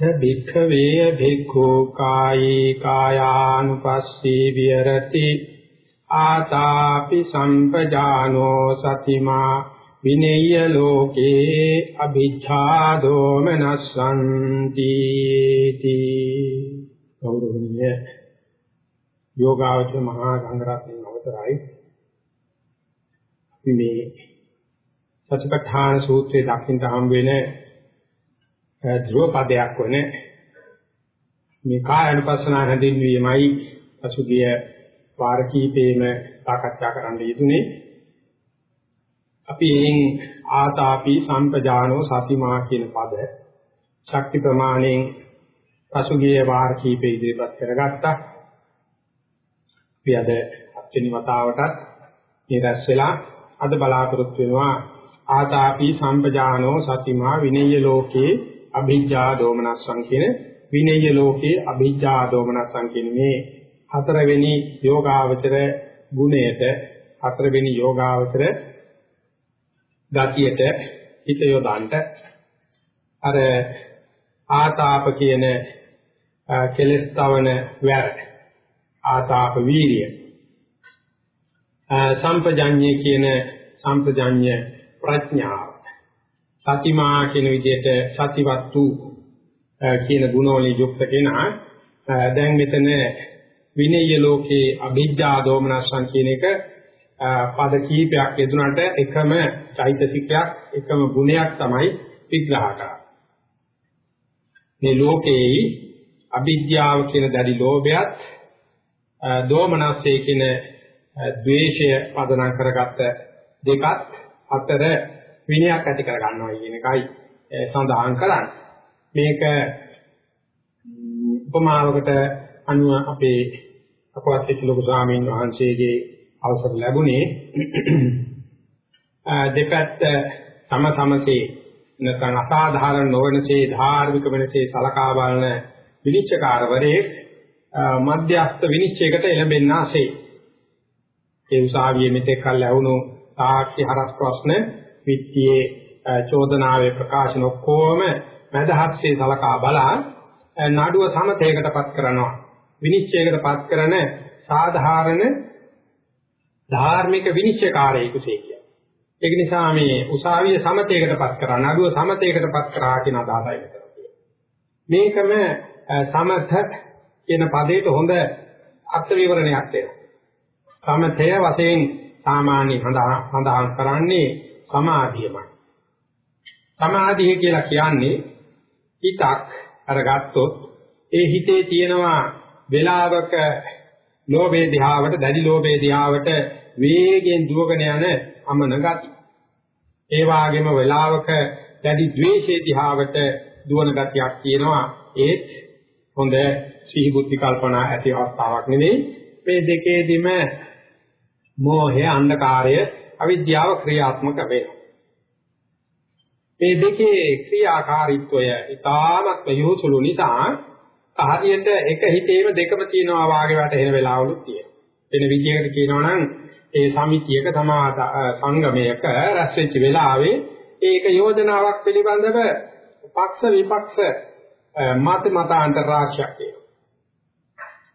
භික්ඛවේ භික්ඛු කායේ කායානුපස්සී විහෙරති। ආතාපි සම්පජානෝ සතිමා විනේය ලෝකේ අභිච්ඡා දෝමනස්සන්ති ගෞරවණීය යෝගාවචර මහා සංඝරත්නයන් අවසරයි। මේ සතිපට්ඨාන සූත්‍රයේ දක්ින්ට හම් වෙන ධ්‍රුව පදයක් වන මේ කාය අනුපස්සනා හැඳින්වීමයි පසුගිය වාර කීපෙම සාකච්ඡා කරන්න යෙදුනේ අපි එයින් ආතාපි සම්පජානෝ සතිමා කියන පද ශක්ති ප්‍රමාණයෙන් පසුගිය වාර කීපෙ ඉදිරිපත් කරගත්තා. අපි අද හත්වෙනි වතාවටත් මේ රැස් වෙලා අද බලාපොරොත්තු වෙනවා ආතාපි සම්පජානෝ සතිමා විනය්‍ය ලෝකේ අභිජ්ජා දෝමනස්සං කියන විනය්‍ය ලෝකේ අභිජ්ජා දෝමනස්සං කියන මේ හතරවෙනි යෝගාවචර ගුණයට හතරවෙනි යෝගාවචර ගතියට හිත යොදන්න අර ආතාප කියන කෙලස් තවන වැර ආතාප වීරිය. සම්පජඤ්ඤය කියන සම්පජඤ්ඤ ප්‍රඥාව. සතිමා කියන විදිහට සතිවත්තු කියන ගුණවලින් යුක්ත කෙනා දැන් මෙතන විනය්‍ය ලෝකේ අභිජ්ජා දෝමනසං කියන එක පද කීපයක් යෙදුනට එකම චෛතසිකයක් එකම ගුණයක් තමයි විග්‍රහ කරන්නේ. මේ ලෝකේ අභිජ්ජාව කියන දැඩි ලෝභයත් දෝමනස්සේ කියන ද්වේෂය පදනම් කරගත්ත දෙකත් අතර විනයක් ඇති කර ගන්නවා කියන එකයි සඳහන් කරන්නේ. මේක උපමාවකට අනුව අපේ අපවත් ලොකු ස්වාමීන් වහන්සේගේ අවසර ලැබුණේ දෙපැත්ත සම සමසේ නැත්නම් අසාධාරණ නොවනසේ ධාර්මික වෙනසේ සලකා බලන විනිශ්චයකාරවරේ මධ්‍යස්ථ විනිශ්චයකට එළඹෙන්නාසේ ඒ උසාවියේ මෙතෙක් කල් ලැබුණු සාක්ෂි හරස් ප්‍රශ්න විත්තියේ චෝදනාවේ ප්‍රකාශන ඔක්කොම මදහත්සේ සලකා බලා නඩුව සමතේකටපත් කරනවා විනිශ්චයකටපත් කරන සාධාරණ ධාර්මික විනිශ්චයකාරයෙකුසේ කිය. ඒක නිසා මේ උසාවිය සමතේකටපත් කරා නඩුව සමතේකටපත් කරා කියන අදහසයි මෙතන මේකම සමත කියන පදයට හොඳ අර්ථ විවරණයක් දෙනවා. සමතය වශයෙන් සාමාන්‍ය හඳහන් කරන්නේ සමාධියමයි. සමාධිය කියලා කියන්නේ හිතක් අරගත්තොත් ඒ හිතේ තියෙනවා වේලාවක ලෝභයේ දිහාවට දැඩි ලෝභයේ දිහාවට වේගෙන් දුවගෙන යන අමන ගති. ඒ වගේම වේලාවක දැඩි ද්වේෂයේ දිහාවට දුවන ගතියක් තියෙනවා ඒත් හොඳ සිහි බුද්ධි කල්පනා ඇති අවස්ථාවක් නෙවෙයි මේ දෙකේදීම මෝහය අන්ධකාරය අවිද්‍යාව ක්‍රියාත්මක වෙනවා. මේ දෙකේ ක්‍රියාකාරීත්වය ඉතාමත් යොහුසුළු නිසා හරියට එක හිතේම දෙකම තියෙනවා වාගේ වැටෙන වෙලාවලුත් තියෙනවා. වෙන විදිහකට කියනවා නම් ඒ සමිතියක සමාද සංගමයක රැස් වෙච්ච වෙලාවේ ඒක යෝජනාවක් පිළිබඳව පක්ෂ විපක්ෂ මත මතාන්තර රාශියක් තියෙනවා.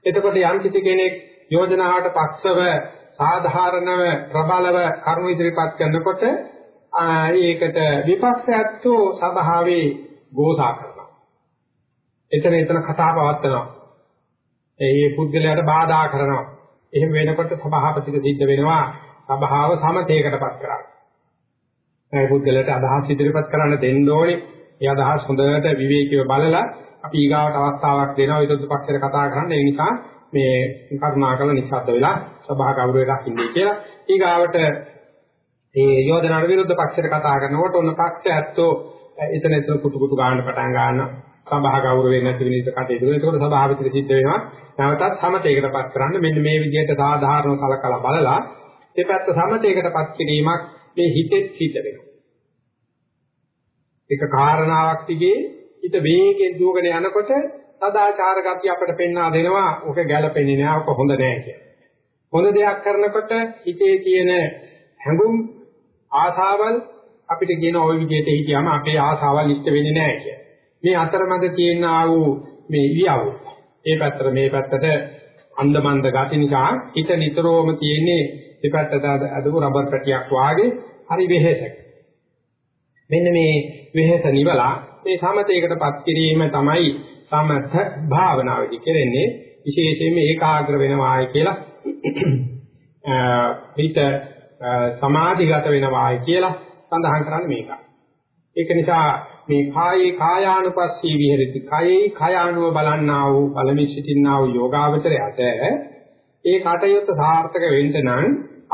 එතකොට යම් කිසි කෙනෙක් යෝජනාවට පක්ෂව සාධාරණව ප්‍රබලව කරුණු ඉදිරිපත් කරනකොට ඒකට විපක්ෂයත්ෝ සභාවේ ගෝසා කරනවා. එතන එතන කතා පවත්වනවා. ඒ පුද්ගලයාට බාධා කරනවා. එහෙම වෙනකොට සභාපතිට සිද්ධ වෙනවා සභාව සමතේකටපත් කරන්න. ඒ පුද්ගලයාට අදහස් ඉදිරිපත් කරන්න දෙන්න ඕනේ. ඒ අදහස් හොඳට විවේකීව බලලා අපි ඊගාවට අවස්ථාවක් දෙනවා විරුද්ධ පක්ෂයට කතා කරන්න. ඒ නිසා මේ කරුණාකර නිස්සද්ද වෙලා සභා ගෞරවය රකින්නේ කියලා. ඊගාවට මේ යෝජනාවට විරුද්ධ පක්ෂයට කතා කරනකොට ඔන්න පක්ෂ ඇත්තෝ එතන එතන කුතු කුතු ගන්න පටන් ගන්නවා. සභා ගෞරවයෙන් නැති වෙන විදිහට කටයුතු කරනවා. ඒකෝට සභාව විතර සිද්ධ වෙනවා. නැවතත් සමතේකටපත් කරන්න මෙන්න මේ විදිහට සාධාරණ කලකලා බලලා ඒ පැත්ත සමතේකටපත් කිරීමක් මේ හිතෙත් සිද්ධ වෙනවා. එක කාරණාවක් තිගේ හිත වේගෙන් දුවගෙන යනකොට සදාචාර ගතිය අපිට පෙන්වා දෙනවා. ඔක ගැළපෙන්නේ නෑ. ඔක හොඳ නෑ කියලා. හොඳ දෙයක් කරනකොට හිතේ තියෙන හැඟුම් ආසාවල් අපිට කියන ওই විදිහට හිතියම අපේ ආසාවල් ඉෂ්ට වෙන්නේ නැහැ කිය. මේ අතරමැද තියෙන ආ වූ මේ ඉරියව්. මේ පැත්තට මේ පැත්තට අන්දමන්ද ගති නිසා හිත නිතරම තියෙන්නේ දෙපැත්තට අදපු රබර් පැටියක් වාගේ හරි වෙහෙසක්. මෙන්න මේ වෙහෙස නිවලා මේ සමතේකටපත් කිරීම තමයි සමථ භාවනාවේදී කරන්නේ විශේෂයෙන්ම ඒකාග්‍ර වෙනවායි කියලා හිත සමාධිගත වෙනවායි කියලා සඳහන් කරන්නේ මේකයි. ඒක නිසා මේ කායේ කායානුපස්සී විහෙරති කායේ කායානුව බලන්නා වූ බලමි සිටින්නා වූ යෝගාවචරයට ඒ කටයුත්ත සාර්ථක වෙන්න නම්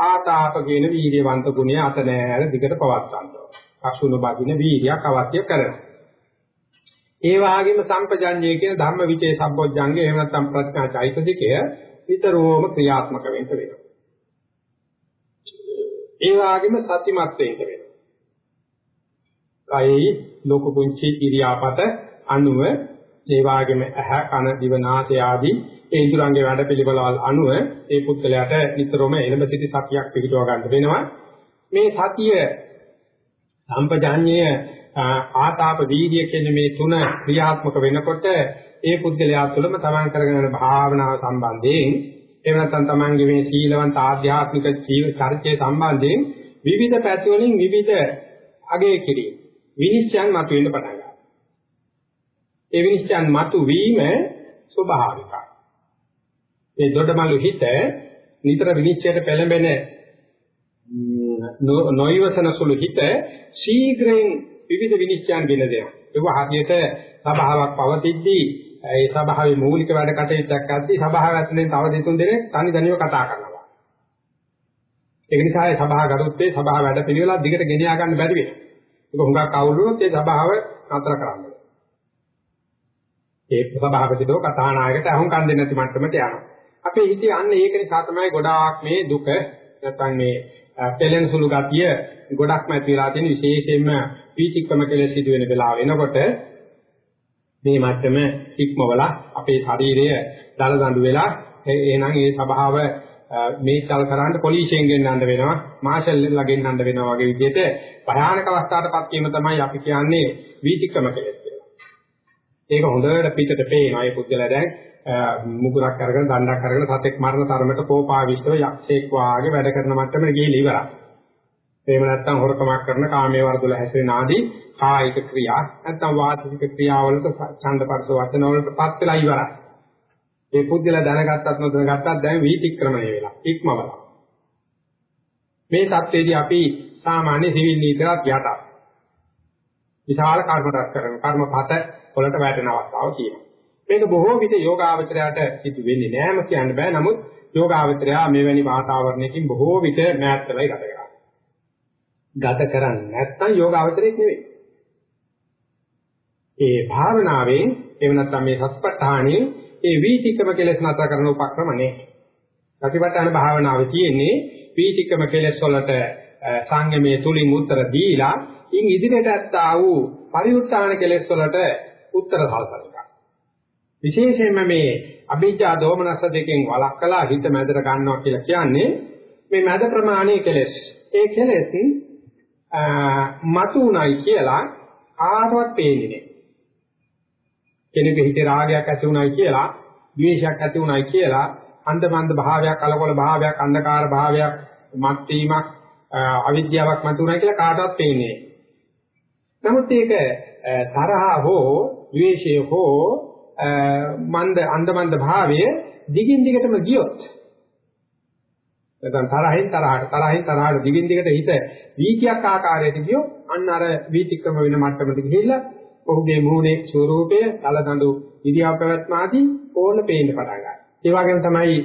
ආතාප කියන වීර්යවන්ත ගුණය අත නෑර දිගට පවත්වන්න ඕන. අසුණු බදින වීර්යයක් අවශ්‍ය කරනවා. ඒ වගේම සම්පජඤ්ඤය කියන ධම්ම විචේ සම්බොජ්ජංගේ එහෙම නැත්නම් ප්‍රඥා චෛතසිකය විතරෝම ක්‍රියාත්මක වෙන්න වෙනවා. ඒ වගේම සතිමත් වෙන්න වෙනවා. කයෙහි ලෝක පුංචි ඉරියාපත අනුව ඒ වාගේම ඇහ කන දිව නාසය ආදී ඒ ඉඳුරංගේ වැඩ පිළිවෙලවල් අනුව ඒ පුද්ගලයාට නිතරම එළඹ සිටි සතියක් පිළිටව ගන්න වෙනවා මේ සතිය සම්පජාඤ්ඤය ආතාප වීර්ය කියන මේ තුන ක්‍රියාත්මක වෙනකොට ඒ පුද්ගලයා තුළම තමන් කරගෙන යන භාවනාව සම්බන්ධයෙන් එහෙම නැත්නම් තමන්ගේ මේ සීලවන්ත ආධ්‍යාත්මික ජීවිත චරිතය සම්බන්ධයෙන් විවිධ පැති වලින් විවිධ අගය කිරීම විනිශ්චයන් මතුවෙන්න පටන් ගන්නවා. ඒ විනිශ්චයන් මතු වීම ස්වභාවිකයි. ඒ දොඩමලු හිත නිතර විනිශ්චයට පෙළඹෙන නොයවසන සුළු හිත ශීඝ්‍රයෙන් විවිධ විනිශ්චයන් ගෙන දෙනවා. ඒක හරියට සභාවක් පවතිද්දී ඒ සභාවේ මූලික වැඩ කටයුත්තක් අද්දී සභාව ඇතුලෙන් තව දෙතුන් දෙනෙක් තනි තනිව කතා කරනවා. ඒක නිසා ඒ සභාව ගරුත්තේ සභාව වැඩ පිළිවෙලක් දිගට ගෙනියා ගන්න බැරි වෙනවා. ඒක හුඟක් අවුලුනොත් ඒ සභාව නතර කරන්න. ඒ සභාපතිදෝ කතානායකට අහුම්කම් දෙන්නේ නැති මට්ටමට යනවා. අපේ හිතේ අන්න ඒක නිසා තමයි ගොඩාක් මේ දුක නැත්නම් මේ පෙළෙන සුළු ගතිය ගොඩක්ම ඇති වෙලා තියෙන විශේෂයෙන්ම පීතික්‍රම කෙලෙස් සිදු වෙන වෙලාව එනකොට මේ මට්ටම ඉක්මවලා අපේ ශරීරය දල දඬු වෙලා එහෙනම් ඒ ස්වභාව මේ චල් කරන්න පොලිසියෙන් ගෙන්නන්න වෙනවා මාෂල්ලා ගෙන්නන්න වෙනවා වගේ විදිහට භයානක අවස්ථාවකටපත් වීම තමයි අපි කියන්නේ වීතික්‍රම කෙලෙස් කියලා. ඒක හොඳට පිටට පේනවා. ඒ පුද්ගලයා දැන් මුගුරක් අරගෙන දණ්ඩක් අරගෙන සතෙක් මරන තරමට කෝපාවිෂ්ඨව යක්ෂයෙක් වාගේ වැඩ කරන මට්ටමට ගිහිලි ඉවරයි. එහෙම නැත්නම් හොරකමක් කරන කාමයේ වර්ධුල හැසිරෙන ආදී කායික ක්‍රියා නැත්නම් වාචික ක්‍රියාවලට ඡන්දපරස වචනවලට පත් වෙලා ඉවරයි. ඒ පුද්ගලයා දැනගත්තත් නොදැනගත්තත් දැන් වීතික්‍රමණය වෙලා ඉක්මවලා. මේ தത്വෙදී අපි සාමාන්‍ය සිවිල් නීතියක් යටත් විශාල කර්ම රැස් කරන කර්මපත වලට වැටෙන අවස්ථාවක් තියෙනවා. මේක බොහෝ විට යෝගාවචරයට සිදු වෙන්නේ නෑම කියන්න බෑ. නමුත් යෝගාවචරයා මෙවැනි වාතාවරණයකින් බොහෝ විට මෑත් වෙලා ගත කරනවා. ගත කරන්නේ නැත්නම් යෝගාවචරයක් නෙවෙයි. ඒ භාවනාවෙන් එහෙම නැත්නම් මේ සත්පත්තාණේ ඒ වීතිකම කෙලෙස් නතර කරන උපක්‍රම නේ. ප්‍රතිපත්තන භාවනාවේ තියෙන්නේ වීතිකම කෙලෙස් වලට සංයමයේ තුලින් උත්තර දීලා ඉන් ඉදිරියට ඇත්තා වූ පරිඋත්තාන කෙලෙස් වලට උත්තර සලසනවා. විශේෂයෙන්ම මේ අභිජ්ජා දෝමනස දෙකෙන් වළක්කලා හිත මැදට ගන්නවා කියලා කියන්නේ මේ මැද ප්‍රමාණයේ කෙලෙස්. ඒ කෙලෙස් මතු උනායි කියලා ආරවත් පේන්නේ නැහැ. කෙනෙකුගේ හිතේ රාගයක් ඇති උනායි කියලා, ද්වේෂයක් ඇති උනායි කියලා, අන්ධමන්ද භාවයක්, කලකොල භාවයක්, අන්ධකාර භාවයක්, මත් වීමක්, අවිද්‍යාවක් මත උනායි කියලා කාටවත් පේන්නේ නමුත් ඒක තරහ හෝ, ද්වේෂය හෝ මන්ද අන්ධමන්ද භාවය දිගින් දිගටම ගියොත් නැත්නම් තරහින් තරහට තරහින් තරහට දිගින් දිගට හිත වීතියක් ආකාරයට ගියොත් අන්න අර වීතික්‍රම වෙන මට්ටමට ගිහිල්ලා ඔහුගේ මුහුණේ ස්වරූපය, තලදඬු ඉරියව් පැවැත්ම ආදී ඕන පේන්න පටන් ගන්නවා. ඒ වගේම තමයි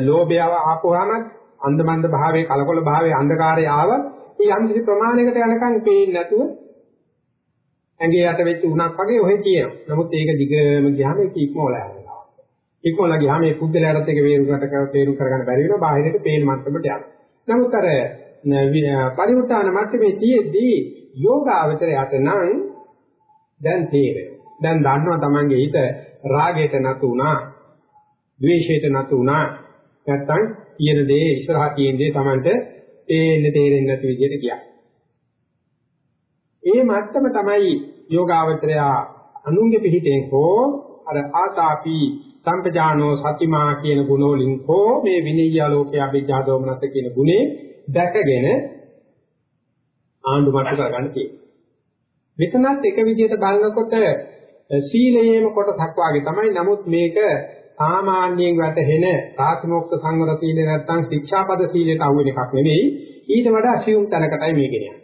ලෝභයව ආපුවාම අන්ධමන්ද භාවයේ කලකොල භාවයේ අන්ධකාරය ආව ඒ යම් කිසි ප්‍රමාණයකට යනකම් පේන්නේ නැතුව ඇඟේ යට වෙච්ච උණක් වගේ ඔහෙ තියෙනවා. නමුත් ඒක දිගම ගියාම ඒක ඉක්මවලා යනවා. ඉක්මවලා ගියාම මේ පුද්දලයටත් ඒක වේරුකට කර තේරුම් කරගන්න බැරි වෙනවා. බාහිරට පේන මට්ටමට යනවා. නමුත් අර පරිවෘත්තාන මට්ටමේ තියෙද්දී යෝගාවචරයට නම් දැන් තේරෙනවා. දැන් දන්නවා Tamange හිත රාගයට නතු වුණා, ද්වේෂයට නතු වුණා. නැත්තම් කියන දේ ඉස්සරහා තියෙන දේ Tamanට තේරෙන්න තේරෙන්නේ නැති විදිහට ගියා. ඒ මට්ටම තමයි යෝගාවචරය අනුන්ගේ පිහිටෙන් හෝ අර ආතාපි සම්පජානෝ සතිමා කියන ගුණෝලින් හෝ මේ විනීය ලෝකයේ අභිජ්ජා දෝමනස කියන ගුණේ දැකගෙන ආණ්ඩු මට්ටු කරගන්න තියෙනවා. මෙතනත් එක විදිහට බලනකොට සීලයේම කොටසක් වාගේ තමයි. නමුත් මේක සාමාන්‍යයෙන් වැටහෙන ප්‍රාතිමෝක්ෂ සංවර සීල නැත්නම් ශික්ෂාපද සීලයට අහු වෙන එකක් නෙවෙයි. ඊට වඩා assume තැනකටයි මේක යන්නේ.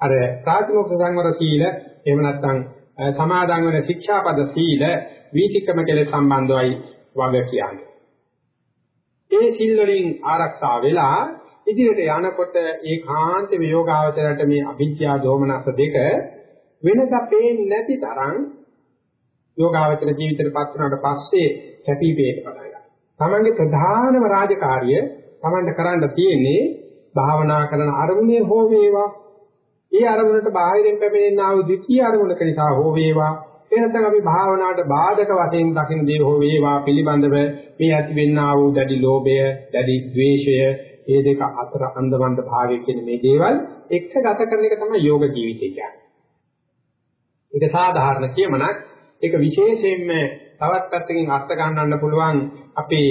අර ප්‍රාතිමෝක්ෂ සංවර සීල එහෙම නැත්නම් සමාදන් වෙන ශික්ෂාපද සීල වීතික්‍රම කෙලෙස් සම්බන්ධවයි වග කියන්නේ. ඒ සිල් වලින් ආරක්ෂා වෙලා ඉදිරියට යනකොට ඒකාන්ත විയോഗාවචරයට මේ අවිද්‍යා දෝමනස දෙක වෙනස පේන්නේ නැති තරම් යෝගාවචර ජීවිතේටපත් වුණාට පස්සේ කැපී පෙනෙන්න පටන් ගන්නවා. තමන්ගේ ප්‍රධානම රාජකාරිය තමන්ට කරන්න තියෙන්නේ භාවනා කරන අරමුණේ හෝ වේවා. ඒ අරමුණට බාහිරින් පැමිණෙනා වූ ද්විතීයි අරමුණක නිසා හෝ වේවා. එනතන අපි භාවනාවට බාධක වශයෙන් දකින දේ හෝ වේවා පිළිබඳව මේ ඇතිවෙනා වූ දැඩි ලෝභය, දැඩි ද්වේෂය, මේ දෙක අතර අන්දමන්ද භාවය කියන මේ දේවල් එක්ක ගත කරන එක තමයි යෝග ජීවිතය කියන්නේ. ඒක සාධාරණ කියමනක් ඒක විශේෂයෙන්ම තවත් පැත්තකින් අර්ථ ගන්නන්න පුළුවන් අපේ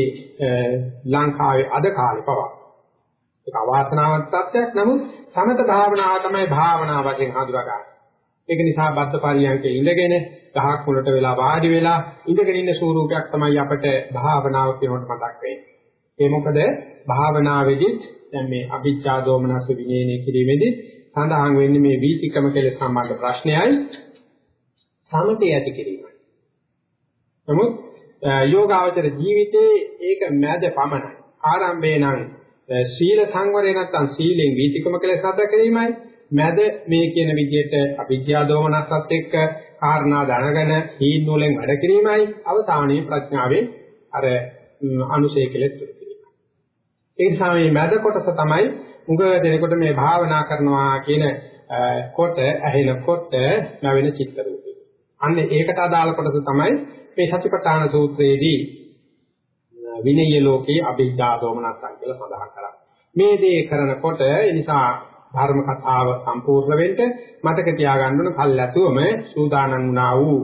ලංකාවේ අද කාලේ පවා. ඒක අවාසනාවක් තත්ත්වයක් නමුත් සමත භාවනාව තමයි භාවනාව වශයෙන් හඳුනා ගන්න. ඒක නිසා බද්ද පරියන්කේ ඉඳගෙන ගහක් මුලට වෙලා වාඩි වෙලා ඉඳගෙන ඉන්න ස්වරූපයක් තමයි අපිට භාවනාව කියනකොට මතක් වෙන්නේ. ඒ මොකද භාවනාවේදී දැන් මේ අභිජ්ජා දෝමනස විනයනේ කිරීමේදී සඳහන් වෙන්නේ මේ වීතිකම කෙලෙස් සම්බන්ධ ප්‍රශ්නයයි සමතේ ඇති කිරීමයි. නමුත් යෝගාවචර ජීවිතේ ඒක මැද පමණයි. ආරම්භේ නම් සීල සංවරය නැත්නම් සීලෙන් වීතිකම කෙලෙස් අධ්‍යක් කිරීමයි. මැද මේ කියන විදිහට අවිද්‍යා දෝමනස්සත් එක්ක කාරණා දැනගෙන හීන් වලින් වැඩ කිරීමයි. අවසානයේ ප්‍රඥාවෙන් අර අනුශේ කෙලෙස් දුරු කිරීමයි. ඒ නිසා මේ මැද කොටස තමයි මුග දෙනකොට මේ භාවනා කරනවා කියන කොට ඇහෙනකොට නැවෙන චිත්ත රූපය. අන්න ඒකට අදාළ කොටස තමයි මේ සතිපට්ඨාන සූත්‍රයේදී විනය ලෝකේ අභිජ්ජා දෝමනස්සන් කියලා සඳහන් කරා. මේ දේ කරනකොට ඒ නිසා ධර්ම කතාව සම්පූර්ණ වෙන්න මතක තියාගන්න ඕන කල්ැතුවම සූදානම් වුණා වූ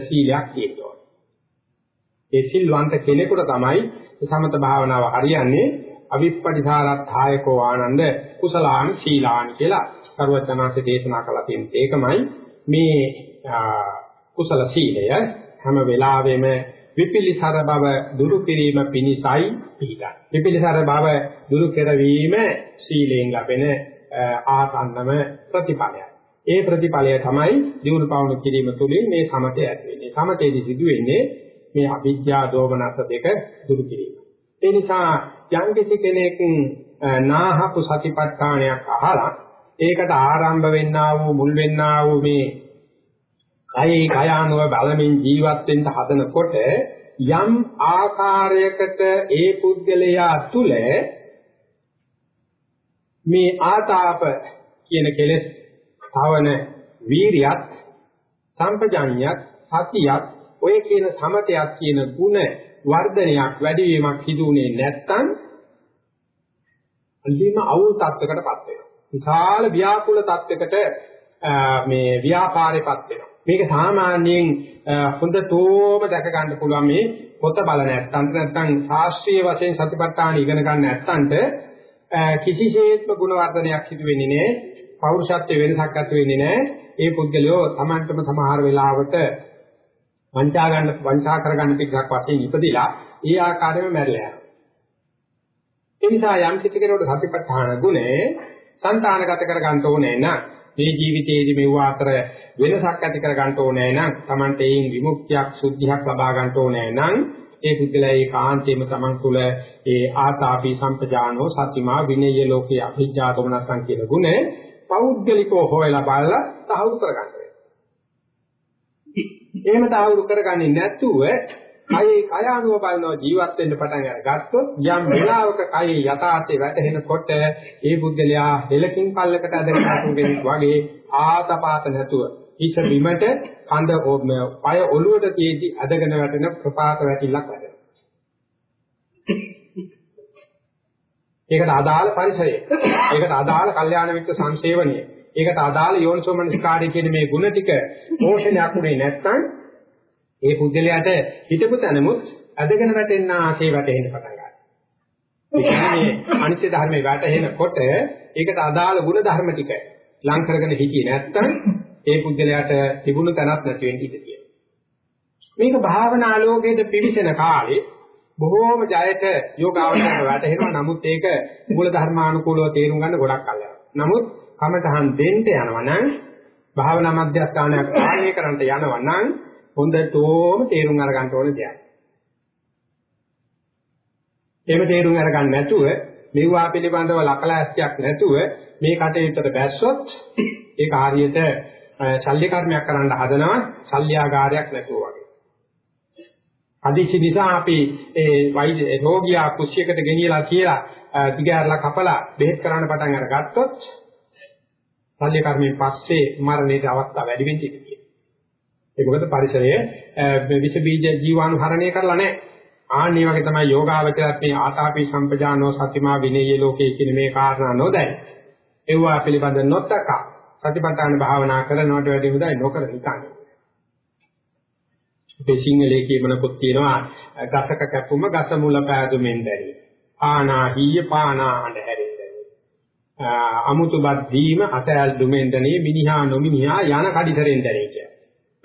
සීලයක් තියෙනවා. ඒ සිල්වන්ත කෙනෙකුට තමයි සමත භාවනාව හරියන්නේ අවිප්පටිසාරත්ථායකෝ ආනන්ද කුසලාන් සීලාන් කියලා කරුවචනාංශ දේශනා කළා තියෙන ඒකමයි මේ කුසල සීලය හැම වෙලාවෙම විපිලිසර බව දුරු කිරීම පිණිසයි පිළිගන්න. විපිලිසර බව දුරු කරවීම සීලෙන් ලැබෙන ආසන්නම ප්‍රතිඵලයයි. ඒ ප්‍රතිඵලය තමයි දිනු පවුණු කිරීම තුළින් මේ සමතය ඇති වෙන්නේ. සමතේදී සිදු වෙන්නේ මේ අවිද්‍යා දෝමනස දෙක දුරු කිරීම. ඒ නිසා යම් කිසි කෙනෙක් නාහපු සතිපට්ඨානයක් අහලා ඒකට ආරම්භ වෙන්නා වූ මුල් වෙන්නා වූ මේ කයේ කයානුව බලමින් ජීවත් වෙන්න හදනකොට යම් ආකාරයකට ඒ පුද්ගලයා තුල මේ ආතාප කියන කෙලෙස් භවන වීරියත් සම්පජඤ්ඤයත් සතියත් ඔය කියන සමතයක් කියන ಗುಣ වර්ධනයක් වැඩි වීමක් සිදුුනේ නැත්නම් අල්ලිම අවුල් තත්යකටපත් වෙනවා. විශාල ව්‍යාකූල තත්යකට මේ ව්‍යාපාරයපත් වෙනවා. මේක සාමාන්‍යයෙන් හොඳතෝම දැක ගන්න පුළුවන් මේ පොත බල නැත්නම් නැත්නම් ශාස්ත්‍රීය වශයෙන් සතිපට්ඨාන ඉගෙන ගන්න නැත්නම්ට කිසිසේත්ම ගුණ වර්ධනයක් සිදු වෙන්නේ නෑ. පෞරුෂත්වයේ වෙනසක් ඇති වෙන්නේ නෑ. ඒ පුද්ගලයෝ Tamanටම සමහර වෙලාවට වංචා ගන්න වංචා කර ගන්න පිටක් වශයෙන් ඉපදිලා ඒ ආකාරයෙන්ම මැරලා යනවා. ඒ නිසා යම් කිසි කෙනෙකුට සතිපට්ඨාන ගුණය සංතානගත කර ගන්න ඕනේ නම් මේ ජීවිතයේදී මෙව අතර වෙනසක් ඇති කර ගන්න ඕනේ නම් Tamante ඒන් විමුක්තියක් සුද්ධියක් ලබා ගන්න ඕනේ නම් ඒ පුද්ගලයා ඒ කාන්තේම Taman තුල ඒ ආතාපි සම්පජානෝ සතිමා විනය ලෝකේ අභිජ්ජා ගමනසං කියන ගුණ පෞද්ගලිකව හොයලා බලලා තහවුරු කරගන්න වෙනවා. එහෙම තහවුරු කරගන්නේ නැතුව කයේ කය අනුව බලනවා ජීවත් වෙන්න පටන් අරගත්තොත් යම් වෙලාවක කයේ යථාර්ථය වැටහෙනකොට ඒ බුද්ධලයා හෙලකින් පල්ලකට ඇදගෙන අතුගෙන වගේ ආතපාත නැතුව හිස බිමට කඳ පය ඔළුවට තියදී ඇදගෙන වැටෙන ප්‍රපාත වැටිල්ලක් වැටෙනවා. ඒකට අදාළ පරිසරය. ඒකට අදාළ කල්යාණ මිත්‍ර සංසේවනය. ඒකට අදාළ යෝනිසෝමනස්කාරය කියන මේ ಗುಣ ටික පෝෂණයක් උනේ නැත්නම් ඒ පුද්ගලයාට හිතපු තැනමුත් අදගෙන වැටෙන්න ආසේ වැටෙන්න පටන් ගන්නවා. ඒ කියන්නේ අනිත්‍ය ධර්මයේ වැටෙනකොට ඒකට අදාළ ಗುಣ ධර්ම ටික ලං කරගෙන හිටියේ නැත්නම් ඒ පුද්ගලයාට තිබුණු තැනක් නැති වෙන්න ඉඩ තියෙනවා. මේක භාවනා ආලෝකයේ පිවිසෙන කාලේ බොහෝම ජයට යෝගාවචරයට වැටෙනවා. නමුත් ඒක මූල ධර්මානුකූලව තේරුම් ගන්න ගොඩක් කල් යනවා. නමුත් කමතහන් දෙන්න යනවා නම් භාවනා මධ්‍යස්ථානයක් පාලනය කරන්නට යනවා නම් හොඳටම තේරුම් අරගන්න ඕන දෙයක්. එහෙම තේරුම් අරගන්න නැතුව මෙවුවා පිළිබඳව ලකලාස්තියක් නැතුව මේ කටයුත්තට බැස්සොත් ඒක හරියට ශල්‍ය කර්මයක් කරන්න හදනවා ශල්‍යාගාරයක් නැතුව වගේ. අදිසි නිසා අපි ඒ වෛද්‍ය රෝගියා කුස්සියකට ගෙනියලා කියලා දිගහැරලා කපලා බෙහෙත් කරන්න පටන් අරගත්තොත් ශල්‍ය කර්මයෙන් පස්සේ මරණයට අවස්ථාව වැඩි වෙන්න ඉඩ තියෙනවා. ඒක මොකද පරිසරයේ විස බීජ ජීවාණු හරණය කරලා නැහැ. ආන්නේ වගේ තමයි යෝගාවචරත් මේ ආතාපි සම්පජානෝ සතිමා විනේය ලෝකේ කියන මේ කාරණා නොදැයි. ඒවා පිළිබඳ නොතක සතිපට්ඨාන භාවනා කරනවට වැඩි හොඳයි නොකර හිතන්නේ. අපේ සිංහලයේ කියමන පොත් තියෙනවා ගසක කැපුම ගස මුල පෑදුමෙන් දැරි. ආනාහීය පානා අඬ හැරෙන්නේ. අමුතුබත් දීම අතැල් දුමෙන් දැනේ මිනිහා නොමිනිහා යන කඩිතරෙන් දැනේ කිය.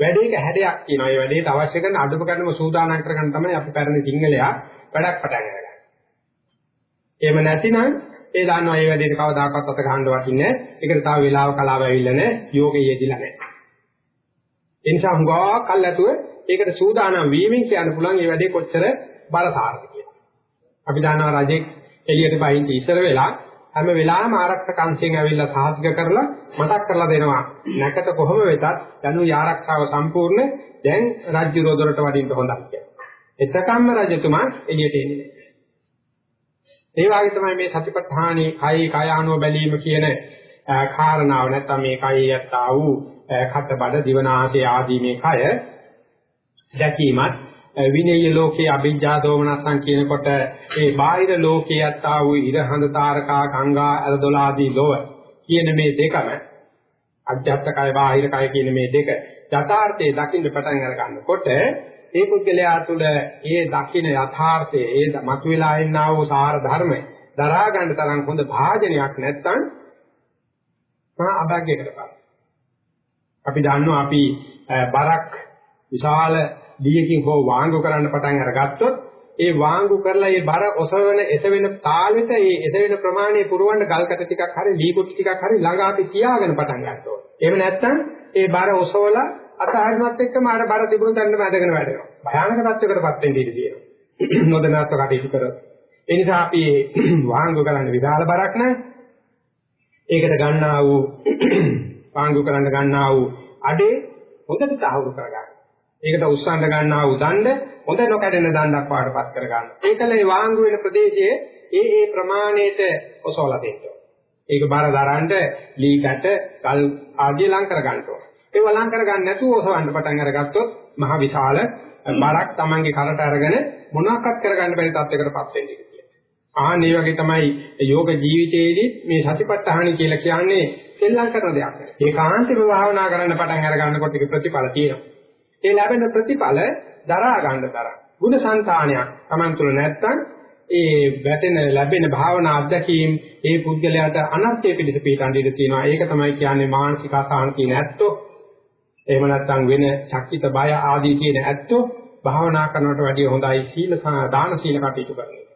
වැඩේක හැඩයක් තියෙනවා. ඒ වැඩේට අවශ්‍ය කරන අඩුම කරනම සූදානම් කරගන්න තමයි අපි පැරණි සිංහලයා වැඩක් පටන් ගන්නේ. එහෙම නැතිනම් ඒ දන්නවා මේ වැඩේට කවදාකවත් අත ගහන්න වටින්නේ නැහැ. ඒකට තව වෙලාව කලාව ඇවිල්ලා නැහැ. යෝගේ යෙදිලා නැහැ. ඒ නිසා හුඟා කල් ඇතුව ඒකට සූදානම් වීමෙන් කියන්න පුළුවන් මේ වැඩේ කොච්චර බලසාරද කියලා. අපි දන්නවා රජෙක් එළියට බහින්න ඉස්සර වෙලා හැම වෙලාවෙම ආරක්ෂක අංශයෙන් ඇවිල්ලා සාහිතික කරලා මතක් කරලා දෙනවා. නැකට කොහොම වෙතත් යනු ආරක්ෂාව සම්පූර්ණ දැන් රාජ්‍ය රෝදරට වඩින්න හොඳයි කියලා. එතකම්ම රජතුමා එළියට එන්නේ. ඒ වගේ තමයි මේ සතිපට්ඨානේ කයි කයානුව බැලීම කියන කාරණාව නැත්නම් මේ කයි යත්තා වූ කට බඩ දිවනාසය ආදී මේ කය දැකීමත් විනේය ලෝකයේ අභිජ්ජා දෝමනසං කියනකොට ඒ බාහිර ලෝකයේ යත්තා වූ ඉරහඳ තාරකා ගංගා අලදොල ආදී ලෝව කියන මේ දෙකම අධ්‍යාත්මකය බාහිර කය කියන මේ දෙක යථාර්ථයේ දකින්න පටන් අර ගන්නකොට ඒ පුද්ගලයා තුළ ඒ දකින්න යථාර්ථයේ ඒ මතුවලා එන්නා වූ සාර ධර්මය දරා ගන්න තරම් හොඳ භාජනයක් නැත්නම් මහා අභාග්‍යයකටපත්. අපි දන්නවා අපි බරක් විශාල දීයකින් හෝ වාංගු කරන්න පටන් අරගත්තොත් ඒ වාංගු කරලා ඒ බර ඔසවන එසවෙන තාලෙට ඒ එසවෙන ප්‍රමාණය පුරවන්න ගල්කට ටිකක් හරි ලීකුටි ටිකක් හරි ළඟ අපි තියාගෙන පටන් ගන්නවා. එහෙම නැත්නම් ඒ බර ඔසවලා අතහරිනවත් එක්කම අර බර තිබුණු තැනම ඇදගෙන වැටෙනවා. භයානක තත්යකටපත් වෙන්න ඉඩ තියෙනවා. නොදැනත්ව කටයුතු කරොත්. ඒ නිසා අපි වාංගු කරන්න විදාල බරක් නැහැ. ඒකට ගන්නා වූ වාංගු කරන්න ගන්නා වූ අඩේ හොඳට තහවුරු කරගන්න. ඒකට උස්සන්න ගන්නා වූ දණ්ඩ හොඳ නොකඩෙන දණ්ඩක් පාඩපත් කර ගන්න. ඒකලේ වාංගු වෙන ප්‍රදේශයේ ඒ ඒ ප්‍රමාණයට ඔසවලා දෙන්න. ඒක බාර දරන්න ලී ගැට ගල් ආදී ලං කර ගන්න ඕන. ඒක ලං කර ගන්න නැතුව ඔසවන්න පටන් අරගත්තොත් මහ විශාල බරක් Tamange කරට අරගෙන මොනවාක්වත් කරගන්න බැරි තත්යකටපත් වෙන්නේ කියලා. ආන් මේ වගේ තමයි යෝග ජීවිතයේදී මේ සතිපට්ඨාන කියලා කියන්නේ සෙල්ලම් කරන දෙයක්. ඒකාන්තව භාවනා කරන්න පටන් අර ගන්නකොට ඒක ප්‍රතිඵල තියෙනවා. ඒ ලැබෙන ප්‍රතිඵල දරා ගන්න තරම් ගුණසංතානයක් Taman තුල නැත්තම් ඒ වැටෙන ලැබෙන භාවනා අධ්‍යක්ීම් ඒ පුද්ගලයාට අනත්ය පිළිස පිටන් දෙන්න තියෙනවා. ඒක තමයි කියන්නේ මානසික අසහනතිය නැත්තෝ. එහෙම නැත්නම් වෙන චක්කිත බය ආදී කියන ඇත්තෝ භාවනා කරනවට වැඩිය හොඳයි සීල දාන සීල කටයුතු කරන එක.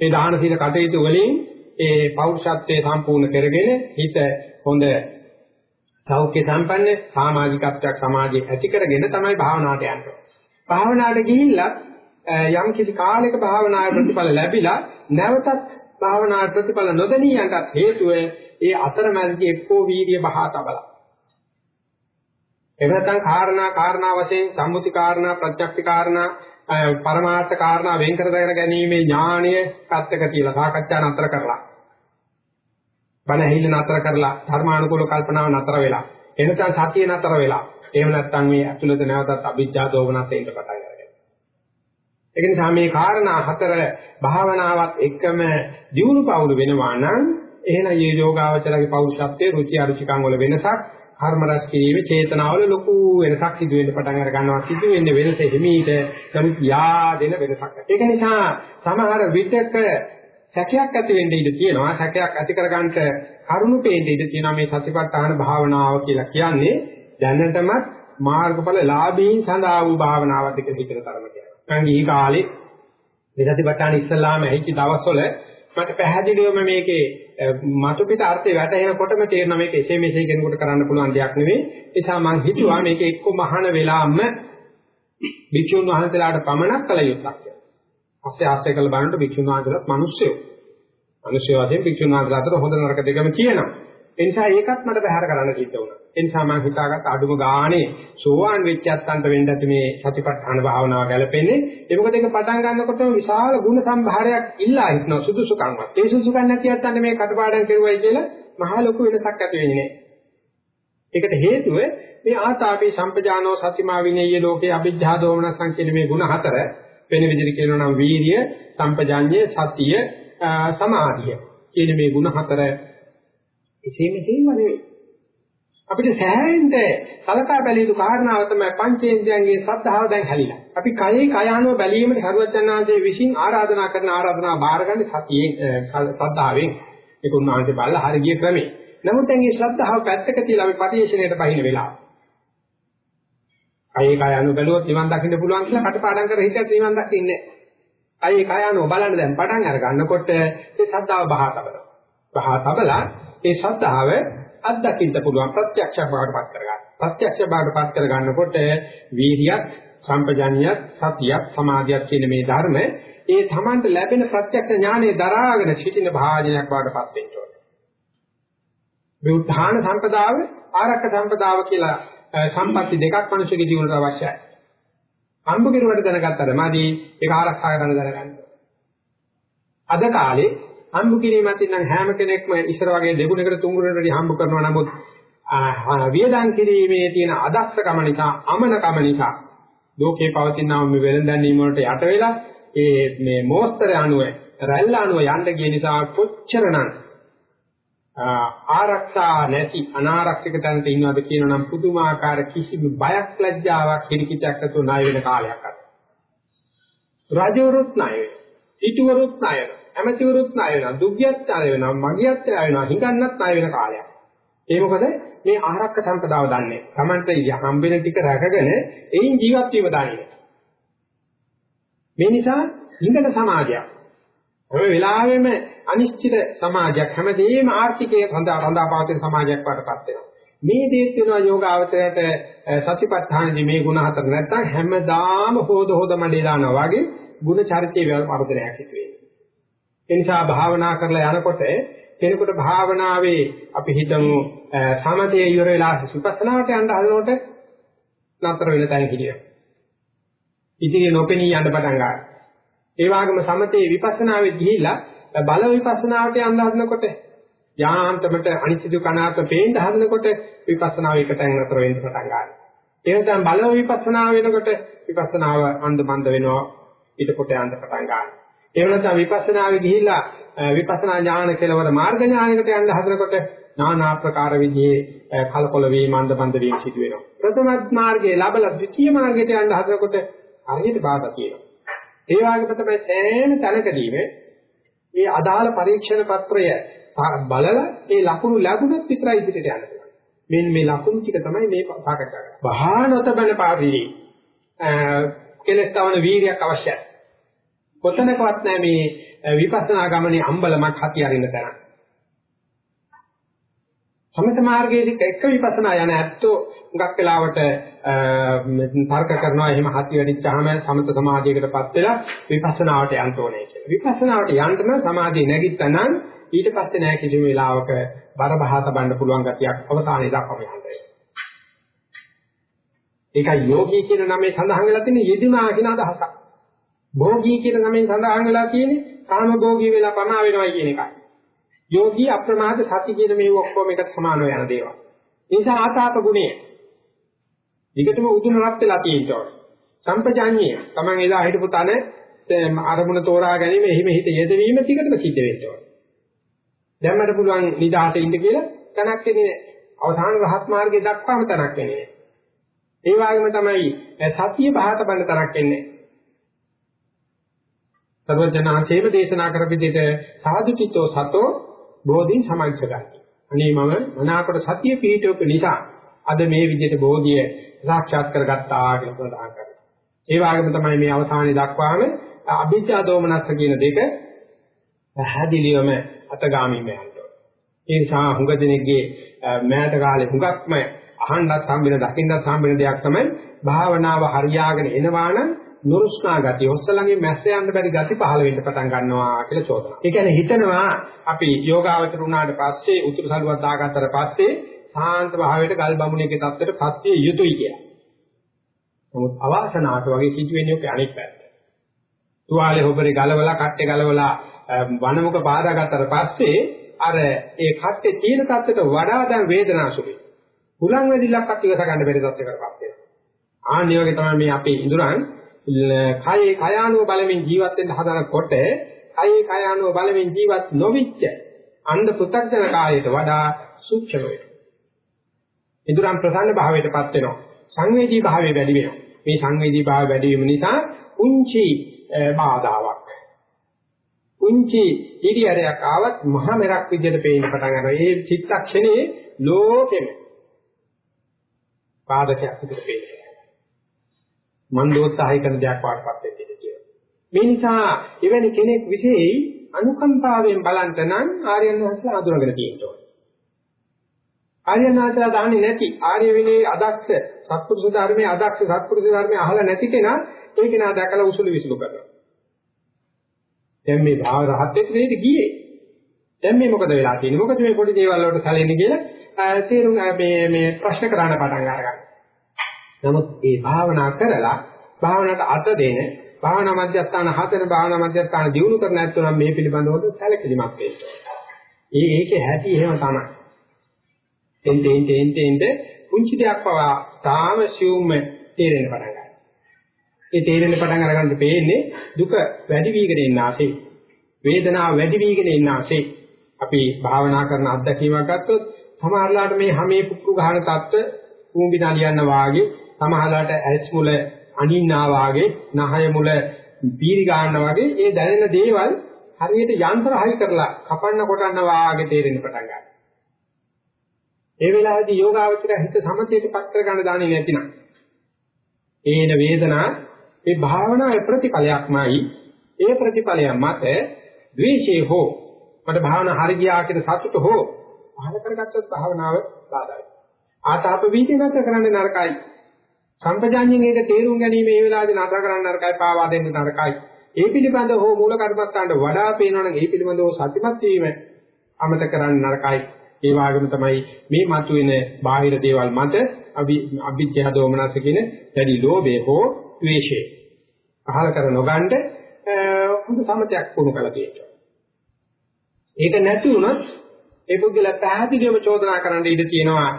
ඒ දාන සීල කටයුතු වලින් ඒ පෞරුෂත්වයේ සම්පූර්ණ කරගෙන හිත හොඳ සෞඛ්‍ය සම්පන්න සමාජිකත්වයක් සමාජයේ ඇති කරගෙන තමයි භාවනාවට යන්නේ. භාවනාවට ගිහිල්ලා යම් කිසි කාලයක භාවනාවේ ප්‍රතිඵල ලැබිලා නැවතත් භාවනා ප්‍රතිඵල නොදෙනී යන්නත් හේතුව ඒ අතරමැදි එක්කෝ වීර්ය බහා තබලා. එහෙම නැත්නම් කාරණා කාරණා වශයෙන් සම්මුති කාරණා ප්‍රත්‍යක්ෂ කාරණා පරමාර්ථ කාරණා වෙන් කර ගැනීමේ ඥාණය පැත්තක තියලා සාකච්ඡා නතර කරලා බණ ඇහිල්ල නතර කරලා ධර්මානුකූල කල්පනාව නතර වෙලා එනතන සතිය නතර වෙලා එහෙම නැත්නම් මේ ඇතුළත නැවතත් අවිජ්ජා දෝමනත් එන්න පටන් ගන්නවා. ඒක නිසා මේ කාරණා හතර භාවනාවත් එක්කම දියුණු පවුණු වෙනවා නම් එහෙනම් මේ යෝගාවචරගේ පෞරුෂත්වයේ රුචි අරුචිකම් වල වෙනසක් කර්ම රැස් කිරීමේ චේතනාවල ලොකු වෙනසක් සිදු වෙන්න පටන් අර ගන්නවා සිදු වෙන්නේ වෙනස හිමීට නමුත් යා දෙන වෙනසක්. ඒක නිසා සමහර විටක සැකයක් ඇති වෙන්න ඉඩ තියෙනවා. සැකයක් ඇති කරගන්නට කරුණු පේන්න ඉඩ තියෙනවා මේ සතිපට්ඨාන භාවනාව කියලා කියන්නේ දැනටමත් මාර්ගඵල ලාභීන් සඳහා වූ භාවනාවක් දෙක හිතන තරම කියනවා. මම ඊ කාලේ මේ සතිපට්ඨාන ඉස්සල්ලාම ඇහිච්ච දවස්වල මට පැහැදිලිවම මේකේ මතු පිට අර්ථය වැටහෙනකොටම තේරෙනවා මේක එසේ මෙසේ කෙනෙකුට කරන්න පුළුවන් දෙයක් නෙවෙයි. ඒ නිසා මම හිතුවා මේක එක්ක මහාන වෙලාම භික්ෂුන් වහන්සේලාට පමණක් කළ යුත්තක් කියලා. පස්සේ ආශ්‍රය කළ බලනකොට භික්ෂුන් වහන්සේලාත් මිනිස්සුයෝ. මිනිස්සු වශයෙන් භික්ෂුන් වහන්සේලා අතර හොඳ නරක දෙකම කියනවා. ඒ නිසා ඒකත් මට බහැර කරන්න සිද්ධ වුණා. ඒ නිසා මම හිතාගත්ත අඩුම ගානේ සෝවාන් වෙච්ච අත්තන්ට වෙන්න ඇති මේ සතිපට්ඨාන භාවනාව ගැලපෙන්නේ. ඒ මොකද ඒක පටන් ගන්නකොටම විශාල ගුණ සම්භාරයක් ඉල්ලා හිටනවා සුදුසුකම්වත්. ඒ සුදුසුකම් නැති අත්තන්ට මේ කටපාඩම් කරුවයි කියලා මහා ලොකු වෙනසක් ඇති වෙන්නේ නැහැ. ඒකට හේතුව මේ ආතාපේ සම්පජානෝ සතිමා විනේය ලෝකේ අභිජ්ජා දෝමනසං කියන මේ ගුණ හතර වෙන විදිහට කියනවා නම් වීර්ය, සම්පජාඤ්ඤය, සතිය, සමාධිය කියන මේ ගුණ හතර එසේ මෙසේම නෙවෙයි. අපිට සෑහෙන්න කලකා බැලිය යුතු කාරණාව තමයි පංචේන්ද්‍රයන්ගේ ශ්‍රද්ධාව දැන් හැලිලා. අපි කයේ කයානුව බැලීමට සරුවචනාංශයේ විසින් ආරාධනා කරන ආරාධනා බාරගන්නේ සතියේ ශ්‍රද්ධාවෙන්. ඒක උන්වහන්සේ බලලා හරි ගිය ක්‍රමේ. නමුත් දැන් මේ ශ්‍රද්ධාව පැත්තක තියලා අපි පරිශ්‍රණයට බහින වෙලාව. කයේ කයානුව බැලුවොත් නිවන් දකින්න පුළුවන් කියලා කටපාඩම් කර හිටියත් නිවන් දකින්නේ නැහැ. කයේ කයානුව බලන්න දැන් පටන් අර ගන්නකොට ඒ ශ්‍රද්ධාව බහා තබනවා. බහා තබලා ඒ ශ්‍රද්ධාව අත්දකින්න පුළුවන් ප්‍රත්‍යක්ෂ භාවයටපත් කරගන්න. ප්‍රත්‍යක්ෂ භාවයටපත් කරගන්නකොට වීර්යයක්, සම්පජඤ්ඤයක්, සතියක්, සමාධියක් කියන මේ ධර්ම ඒ තමන්ට ලැබෙන ප්‍රත්‍යක්ෂ ඥානයේ දරාගෙන සිටින භාජනයක් බවටපත් වෙන්න ඕනේ. මේ උත්හාන සම්පදාව, ආරක්ක සම්පදාව කියලා සම්පatti දෙකක් මිනිසෙකි ජීවිතයට අවශ්‍යයි. අම්බ කෙරුවට දැනගත්තට මදි ඒක ආරක්ෂා කරන්න දැනගන්න. අද කාලේ හම්බ කිරීමත් නම් හැම කෙනෙක්ම ඉස්සර වගේ දෙගුණයකට තුන්ගුණයකට හම්බ කරනවා නමුත් වියදම් කිරීමේ තියෙන අදක්ෂකම නිසා අමනකම නිසා ලෝකේ පවතිනා මේ වෙලඳැන්වීම වලට යට වෙලා ඒ මේ මෝස්තරය අනුව රැල්ල අනුව යන්න ගිය නිසා කොච්චරනම් ආරක්ෂා නැති අනාරක්ෂිත තැනක ඉන්නවද කියනනම් පුදුමාකාර කිසිදු බයක් ලැජ්ජාවක් හිරිකිතක් නැතුව ණය වෙන කාලයක් අද. රජවරුත් ණය වෙනවා. ඊටවරුත් ණය වෙනවා. ඇමතිවරුත් ණය වෙනවා, දුග්ගියත් ණය වෙනවා, මගියත් ණය වෙනවා, හිඟන්නත් ණය වෙන කාලයක්. ඒ මොකද මේ ආරක්ක සම්පදාව දන්නේ. Tamante හම්බෙන ටික රැකගෙන එයින් ජීවත් වීම දන්නේ. මේ නිසා හිඟන සමාජයක්. ඔය වෙලාවෙම අනිශ්චිත සමාජයක් හැමදේම ආර්ථිකයේ රඳා රඳා පවතින සමාජයක් වඩපත් වෙනවා. මේ දේත් වෙනවා යෝගාවචරයට සතිපට්ඨානදී මේ ಗುಣ හතර නැත්නම් හැමදාම හොද හොද මඩේ දානවා වගේ ಗುಣ චරිතයේ වර්ධනයක් සිදු වෙනවා. ඒ නිසා භාවනා කරලා යනකොට කෙනෙකුට භාවනාවේ අපි හිතමු සමතේ ඉවර වෙලා විපස්සනාවට යන්න හදනකොට නතර වෙන තැන හිටියා. ඉතින් නොපෙනී යන්න පටන් ගන්නවා. ඒ වගේම සමතේ විපස්සනාවේ ගිහිලා බල විපස්සනාවට යන්න හදනකොට යාන්තමට අනිත්‍ය දුක අනාත්ම පේන්න හදනකොට විපස්සනාව එක තැන් නතර වෙන්න පටන් ගන්නවා. ඒ නිසා බල විපස්සනා වෙනකොට විපස්සනාව අන්ද මන්ද වෙනවා ඊට කොට යන්න පටන් ගන්නවා. එහෙම නැත්නම් විපස්සනාවේ ගිහිල්ලා විපස්සනා ඥාන කෙලවර මාර්ග ඥානයකට යන්න හදනකොට নানা ආකාර විදිහේ කලකොල වීම අන්දබන්ද වීම සිදු වෙනවා. ප්‍රථම මාර්ගයේ ලැබලා ද්විතීය මාර්ගයට යන්න හදනකොට හරියට බාධා තියෙනවා. ඒ වගේම තමයි සෑම තැනකදීම මේ අදාළ පරීක්ෂණ පත්‍රය බලලා ඒ ලකුණු ලැබුණොත් විතරයි ඉදිරියට යන්න පුළුවන්. මෙන්න මේ ලකුණු ටික තමයි මේ සාකච්ඡා කරන්නේ. බහානතබන පාදී කෙලස් තවන වීරියක් අවශ්‍යයි. කොතනකවත් නැහැ මේ විපස්සනා ගමනේ අම්බලමක් හති අරින්න තරම්. සමත මාර්ගයේදී එක විපස්සනා යන ඇත්තෝ හුඟක් වෙලාවට තර්ක කරනවා එහෙම හති වැඩිච්චාම සමත සමාධියකටපත් වෙලා විපස්සනාවට යන්න ඕනේ කියලා. විපස්සනාවට යන්න නම් සමාධිය නැගිට්ටනම් ඊට පස්සේ නෑ කිසිම වෙලාවක බර බහා තබන්න පුළුවන් ගතියක් අවසානයේ දක්වාම යන්නේ. ඒකයි යෝගී කියන නමේ සඳහන් වෙලා තියෙන යෙදිමා කියන අදහසක්. භෝගී කියන නමෙන් සඳහන් වෙලා තියෙන්නේ කාම භෝගී වෙලා පමා වෙනවයි කියන එකයි. යෝගී අප්‍රමාද සති කියන මේ ඔක්කොම එකට සමානව යන දේවල්. ඒ නිසා ආතාප ගුණය. විකටම උතුණවත් වෙලා තියෙනවා. සම්පජාඤ්ඤය. Taman එදා හිටපු තන අරමුණ තෝරා ගැනීම එහිම හිත යෙදවීම ටිකටම සිද්ධ වෙන්න ඕනේ. දැන් මට පුළුවන් නිදහසේ ඉන්න කියලා තනක් එන්නේ අවසාන රහත් මාර්ගයේ දක්වාම තනක් එන්නේ. ඒ වගේම තමයි සතිය පහත බඳ තනක් එන්නේ. සර්වඥාන්සේම දේශනා කර විදිහට සාදුචිත්තෝ සතෝ බෝධින් සමයිච්ඡගයි. අනේ මම මනාකොට සතිය පිහිටවපු නිසා අද මේ විදිහට බෝධිය සාක්ෂාත් කරගත්තා කියලා ප්‍රදාන කරනවා. ඒ වගේම තමයි මේ අවසානයේ දක්වාම අභිජ්ජා දෝමනස්ස කියන දෙක පැහැදිලිවම අතගාමීම යනවා. ඒ නිසා හුඟ දෙනෙක්ගේ මෑත කාලේ හුඟක්ම අහන්නත් හම්බෙන දකින්නත් හම්බෙන දෙයක් තමයි භාවනාව හරියාගෙන එනවා නම් නුරුස්නා ගතිය ඔස්සලගේ මැස්ස යන්න බැරි ගති පහළ වෙන්න පටන් ගන්නවා කියලා චෝදනා. ඒ කියන්නේ හිතනවා අපි යෝගාවචර වුණාට පස්සේ උතුරු සළුවක් දාගත්තට පස්සේ සාන්ත භාවයට ගල් බමුණේගේ தත්තට පස්සේ යුතුයි කියලා. නමුත් අවාසනාවට වගේ සිදු වෙන්නේ ඔක අනිත් පැත්ත. තුවාලේ හොබරේ ගලවලා කට්ටේ ගලවලා වනමුක පාදාගත්තට පස්සේ අර ඒ කට්ටේ තියෙන தත්තට වඩා දැන් වේදනාසුලයි. හුලං වැඩිලක් කට්ටියක ගන්න බැරි තත්යකටපත් වෙනවා. ආන්නේ වගේ තමයි මේ අපේ ඉඳුරන් කයේ කයානුව බලමින් ජීවත් වෙන්න හදනකොට කයේ කයානුව බලමින් ජීවත් නොවිච්ච අන්ධ පෘථග්ජන කායයට වඩා සූක්ෂම වෙනවා. ඉදurang ප්‍රසන්න භාවයටපත් වෙනවා. සංවේදී භාවය වැඩි වෙනවා. මේ සංවේදී භාවය වැඩි වීම නිසා උන්චි බාධාවක්. උන්චි ඉරියරයක් ආවත් මහ මෙරක් විදිහට පේන්න පටන් ගන්නවා. ඒ චිත්තක්ෂණේ ලෝකෙම පාදකයක් විදිහට පේනවා. මන්දෝත්සාහය කරන දෙයක් වාටපත් වෙන්න ඉඩ තියෙනවා. මේ නිසා එවැනි කෙනෙක් විශේෂයි අනුකම්පාවෙන් බලන්ට නම් ආර්යයන් වහන්සේලා අඳුරගෙන තියෙනවා. ආර්යයන් වහන්සේලා දන්නේ නැති ආර්ය විනයේ අදක්ෂ සත්පුරුෂ ධර්මයේ අදක්ෂ සත්පුරුෂ ධර්මයේ අහලා නැති කෙනා ඒ කෙනා දැකලා උසුළු විසුළු කරනවා. දැන් මේ භාව රහත් වෙන්න නේද ගියේ? දැන් මේ මොකද වෙලා තියෙන්නේ? මොකද මේ පොඩි දේවල් වලට සැලෙන්නේ කියලා තේරුම් මේ මේ ප්‍රශ්න කරන්න පටන් ගන්නවා. නමුත් ඒ භාවනා කරලා භාවනාවට අත දෙන භාවනා මධ්‍යස්ථාන හතර භාවනා මධ්‍යස්ථාන දිනු කර නැත්නම් මේ පිළිබඳව සැලකිලිමත් වෙන්න ඒ ඒකේ හැටි එහෙම තමයි. එන්ට එන්ට එන්ට එන්ට පුංචි දෙයක් පවා තාම සියුම්ම තේරෙන්න පටන් ගන්නවා. ඒ තේරෙන්න පටන් අරගන්න පේන්නේ දුක වැඩි වීගෙන එන්න ආසේ. වේදනාව වැඩි වීගෙන එන්න ආසේ. අපි භාවනා කරන අත්දැකීමක් ගත්තොත් සමහරලාට මේ හැමේ පුප්පු ගහන தත්ත්ව කුඹිනා ලියන්න වාගේ සමහරලාට ඇස් මුල අනින්නා වාගේ නහය මුල පීරි ගන්නවා වගේ ඒ දැනෙන දේවල් හරියට යන්ත්‍ර හයි කරලා කපන්න කොටන්න වාගේ තේරෙන්න පටන් ගන්නවා. ඒ වෙලාවේදී යෝගාවචර හිත සමතේට පත් කර ගන්න දාන්නේ නැතිනම් ඒන වේදනා මේ භාවනාවේ ප්‍රතිඵලයක්මයි ඒ ප්‍රතිඵලය මත ද්වේෂේ හෝ මට භාවනා හරි ගියා කියන සතුට හෝ පහල කරගත්තොත් භාවනාව බාධායි. ආතාප වීති නැතර කරන්න නරකයි. සම්පජාඤ්ඤයෙන් ඒක තේරුම් ගැනීම මේ වෙලාවේදී නතර කරන්න නරකයි පාවා දෙන්න නරකයි. ඒ පිළිබඳව හෝ මූල කර්මස්ථානට වඩා පේනවනම් ඒ පිළිබඳව සත්‍යමත් වීම අමතක කරන්න නරකයි. ඒ වගේම තමයි මේ මතුවෙන බාහිර දේවල් මත අවිද්‍යාව දෝමනස කියන දැඩි ලෝභය හෝ ද්වේෂය පහල කර නොගන්න හොඳ සමතයක් පුහුණු කරලා තියෙනවා. ඒක නැති වුණොත් ඒ පුද්ගලයා පැහැදිලිවම චෝදනා කරන්න ඉඩ තියෙනවා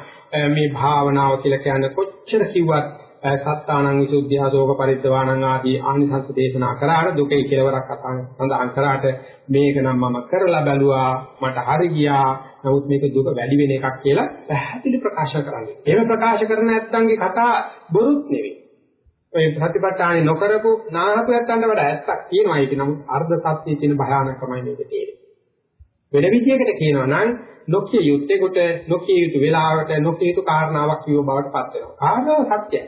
මේ භාවනාව කියලා කියන්නේ කොච්චර කිව්වත් සත්තානං විසුද්ධිය ශෝක පරිද්දවාණං ආදී ආනිසංස දේශනා කරාට දුකේ කෙලවරක් සඳහන් කරාට මේක නම් මම කරලා බැලුවා මට හරි ගියා නමුත් මේක දුක වැඩි වෙන එකක් කියලා පැහැදිලි ප්‍රකාශ කරන්නේ. එහෙම ප්‍රකාශ කරන නැත්නම්ගේ කතා බොරුත් නෙවෙයි. ඔය ප්‍රතිපත්තානේ නොකරපු නාහපු නැත්තන්ට වඩා ඇත්තක් තියෙනවා ඒක නමුත් අර්ධ සත්‍යයේ තියෙන භයානකමයි මේක තේරෙන්නේ. වෙන විදියකට කියනවා නම් නොකිය යුත්තේ කොට නොකිය යුතු වෙලාවට නොකිය යුතු කාරණාවක් කියව බවට පත් වෙනවා. කාරණාව සත්‍යයි.